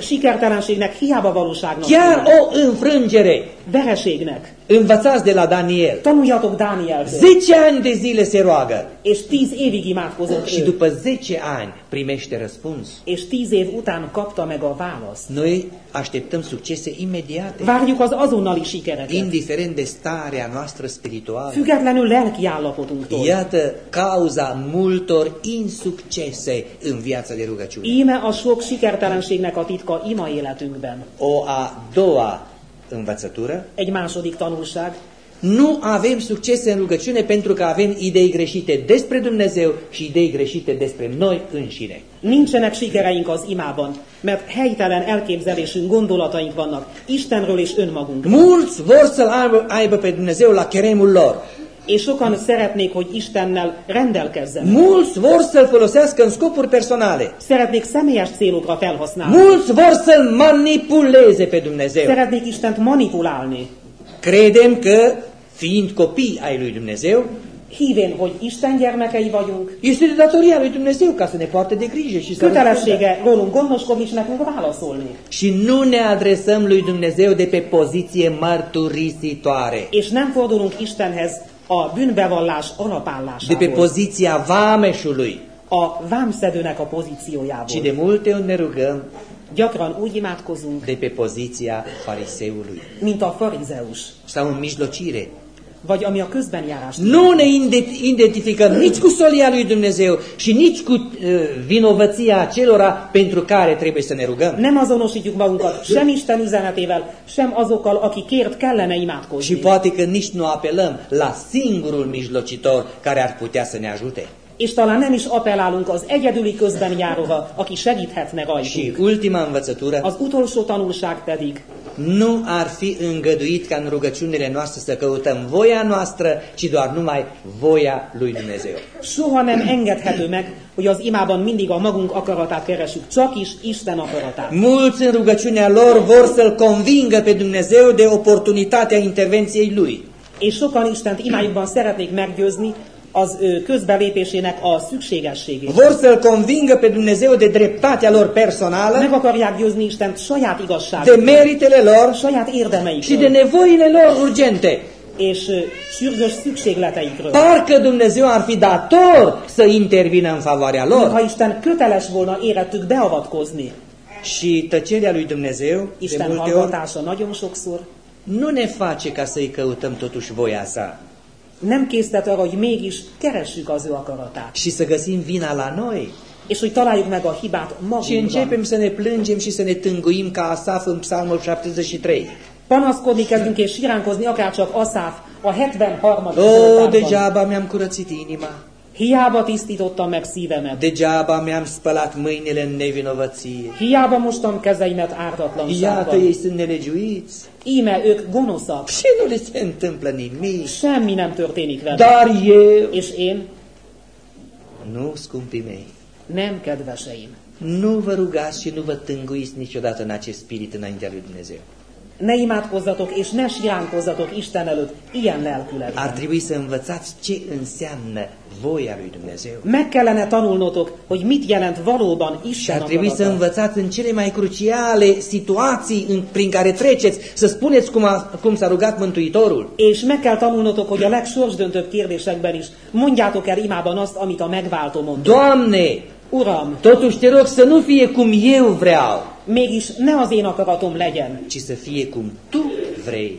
Sikertelenségnek, hiába valóságnak. chiar o înfrângere. Vereségnek. Învățați de la Daniel. Tanuljatok Dánieltől. Zece ani de zile se roagă És tíz évig imádkozott și după zece ani primește răspuns. És tíz év után kapta meg a választ. Noi așteptăm succese imediate, Várjuk az azonnali sikereket. indiferent de starea noastră spirituală. Függetlenül lelki állapotunktól. Iată cauza multor insuccese în viața de rugăciune. Íme a sok sikertelenségnek a titka ima életünkben. O a doua învățătură, Egy második tanulság. nu avem succese în rugăciune pentru că avem idei greșite despre Dumnezeu și idei greșite despre noi înșine. Nincsenek sikereink az imában, mert helytelen elképzelésünk, gondolataink vannak Istenről és önmagunkról. Mulți vor să-L aibă pe Dumnezeu la cheremul lor. És sokan szeretnék, hogy Istennel rendelkezzenek. Mulți vor să-L folosească în scopuri personale. Szeretnék személyes célokra felhasználni. Mulți vor să-L manipuleze pe Dumnezeu. Szeretnék Istent manipulálni. Credem că, fiind copii ai lui Dumnezeu, Hívén, hogy Isten gyermekei vagyunk, este de datoria lui Dumnezeu ca să ne poarte de grijă și să kötelessége rólunk gondoskodni és nekünk válaszolni. Și nu ne adresăm lui Dumnezeu de pe poziție mărturisitoare, És nem fordulunk Istenhez a bűnbevallás de pe alapállásából, poziția vameșului, a vámszedőnek a ci pozíciójából. de multe ori ne rugăm. Gyakran úgy imádkozunk, de pe poziția fariseului. mint a farizeus, sau în mijlocire. Vagy ami a közbenjárást. Nu ne identificăm nici cu solia lui Dumnezeu și nici cu uh, vinovăția acelora pentru care trebuie să ne rugăm. Nem azonosítjuk magunkat sem Isten üzenetével, sem azokkal, akikért kellene Și imádkozni. poate că nici nu apelăm la singurul mijlocitor care ar putea să ne ajute. És talán nem is appellálunk az egyedüli közbenjáróra, aki segíthetne Și rajtunk. ultima învățătură, Az utolsó tanulság pedig, nu ar fi îngăduit ca în rugăciunile noastre să căutăm voia noastră, ci doar numai voia lui Dumnezeu. soha nem engedhető meg, hogy az imában mindig a magunk akaratát keresünk, csak is Isten akaratát. Mulți în rugăciunea lor vor să-L convingă pe Dumnezeu de oportunitatea intervenției Lui. És sokan Istent imájukban szeretnék meggyőzni az közbelépésének a szükségességét. Vor să-L convingă pe Dumnezeu de dreptatea lor personală, Meg akarják győzni Istent saját de igazságát, meritele lor saját și de érdemeikről, nevoile lor urgente. és ö, sürgős szükségleteikről. Parcă Dumnezeu ar fi dator să intervină în favoarea Ha lor. Isten köteles volna érettük beavatkozni, Și tăcerea lui Dumnezeu, de Isten multe ori, nagyon sokszor nu ne face ca să-i căutăm totuși voia sa nem késztet arra, hogy mégis keressük az ő akaratát, și să găsim vina la noi. és hogy találjuk meg a hibát Și magunkban. începem să ne plângem și să ne tânguim ca Asaf în Psalmul 73. Panaszkodni kezdünk és siránkozni, akár csak Aszáf a 73. O, Zsoltárban. degeaba mi-am curățit inima, Hiába tisztítottam meg szívemet. degeaba mi-am spălat mâinile în nevinovăție. Hiába mostam kezeimet Iată, ártatlanságban. ei sunt nelegiuiți Íme ők gonoszak. și nu le se întâmplă nimic. Semmi nem történik velük. Dar eu, És én nu, scumpii mei, nem, kedveseim. nu vă rugați și nu vă tânguiți niciodată în acest spirit înaintea lui Dumnezeu. Ne imádkozzatok és ne siránkozzatok Isten előtt ilyen lelkületben. Ar trebui să învățați ce înseamnă voia lui Dumnezeu. Meg kellene tanulnotok, hogy mit jelent valóban Isten ar trebui să învățați în cele mai cruciale situații în, prin care treceți, să spuneți cum, a, cum s-a rugat Mântuitorul. És meg kell tanulnotok, hogy a legsorsdöntőbb kérdésekben is mondjátok el imában azt, amit a megváltó mond. Doamne, Uram, totuși te rog să nu fie cum eu vreau, mégis ne az én akaratom legyen, ci să fie cum Tu vrei.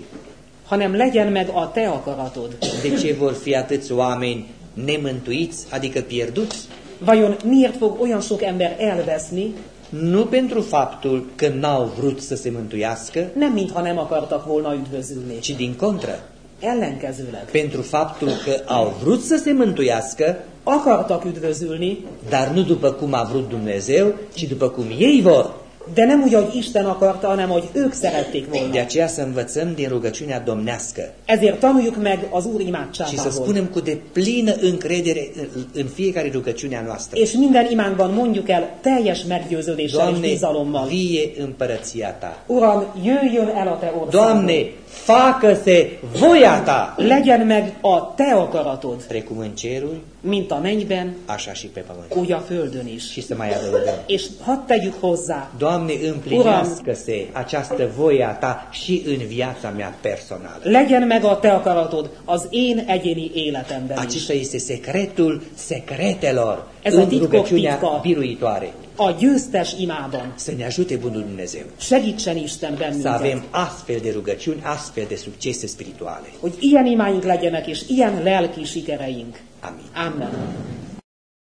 hanem legyen meg a te akaratod. De ce vor fi atâți oameni nemântuiți, adică pierduți? Vajon miért fog olyan sok ember elveszni? Nu pentru faptul că n-au vrut să se mântuiască, Nem mintha nem akartak volna üdvözülni. ci din contră, Ellenkezőleg. pentru faptul că au vrut să se mântuiască, Akartak üdvözülni, dar nu după cum a vrut Dumnezeu, ci după cum ei vor. de nem úgy, ahogy Isten akarta, hanem ahogy ők szerették De volna. aceea să învățăm din rugăciunea domnească Ezért tanuljuk meg az Úr și să imádságából. spunem cu deplină încredere în, în fiecare rugăciune a noastră. És minden imánkban mondjuk el teljes meggyőződéssel és Doamne, bizalommal. vie împărăția Ta. Uram, jöjjön el a te országod. Doamne, facă-se voia Ta, Legyen meg a te akaratod, precum în ceruri, mint a mennyben, așa și pe pământ. úgy a földön is. Și să mai adăugăm. És hadd tegyük hozzá, Doamne, împlinească-se această voia Ta și în viața mea personală. legyen meg a te akaratod az én egyéni életemben is. Acesta este secretul secretelor Ez a titkok biruitoare. A győztes imában Să ne ajute Bunul Dumnezeu segítsen Isten să bennünket, avem astfel de rugăciuni, astfel de succese spirituale. hogy ilyen imáink legyenek, és ilyen lelki sikereink. Amin. Amen.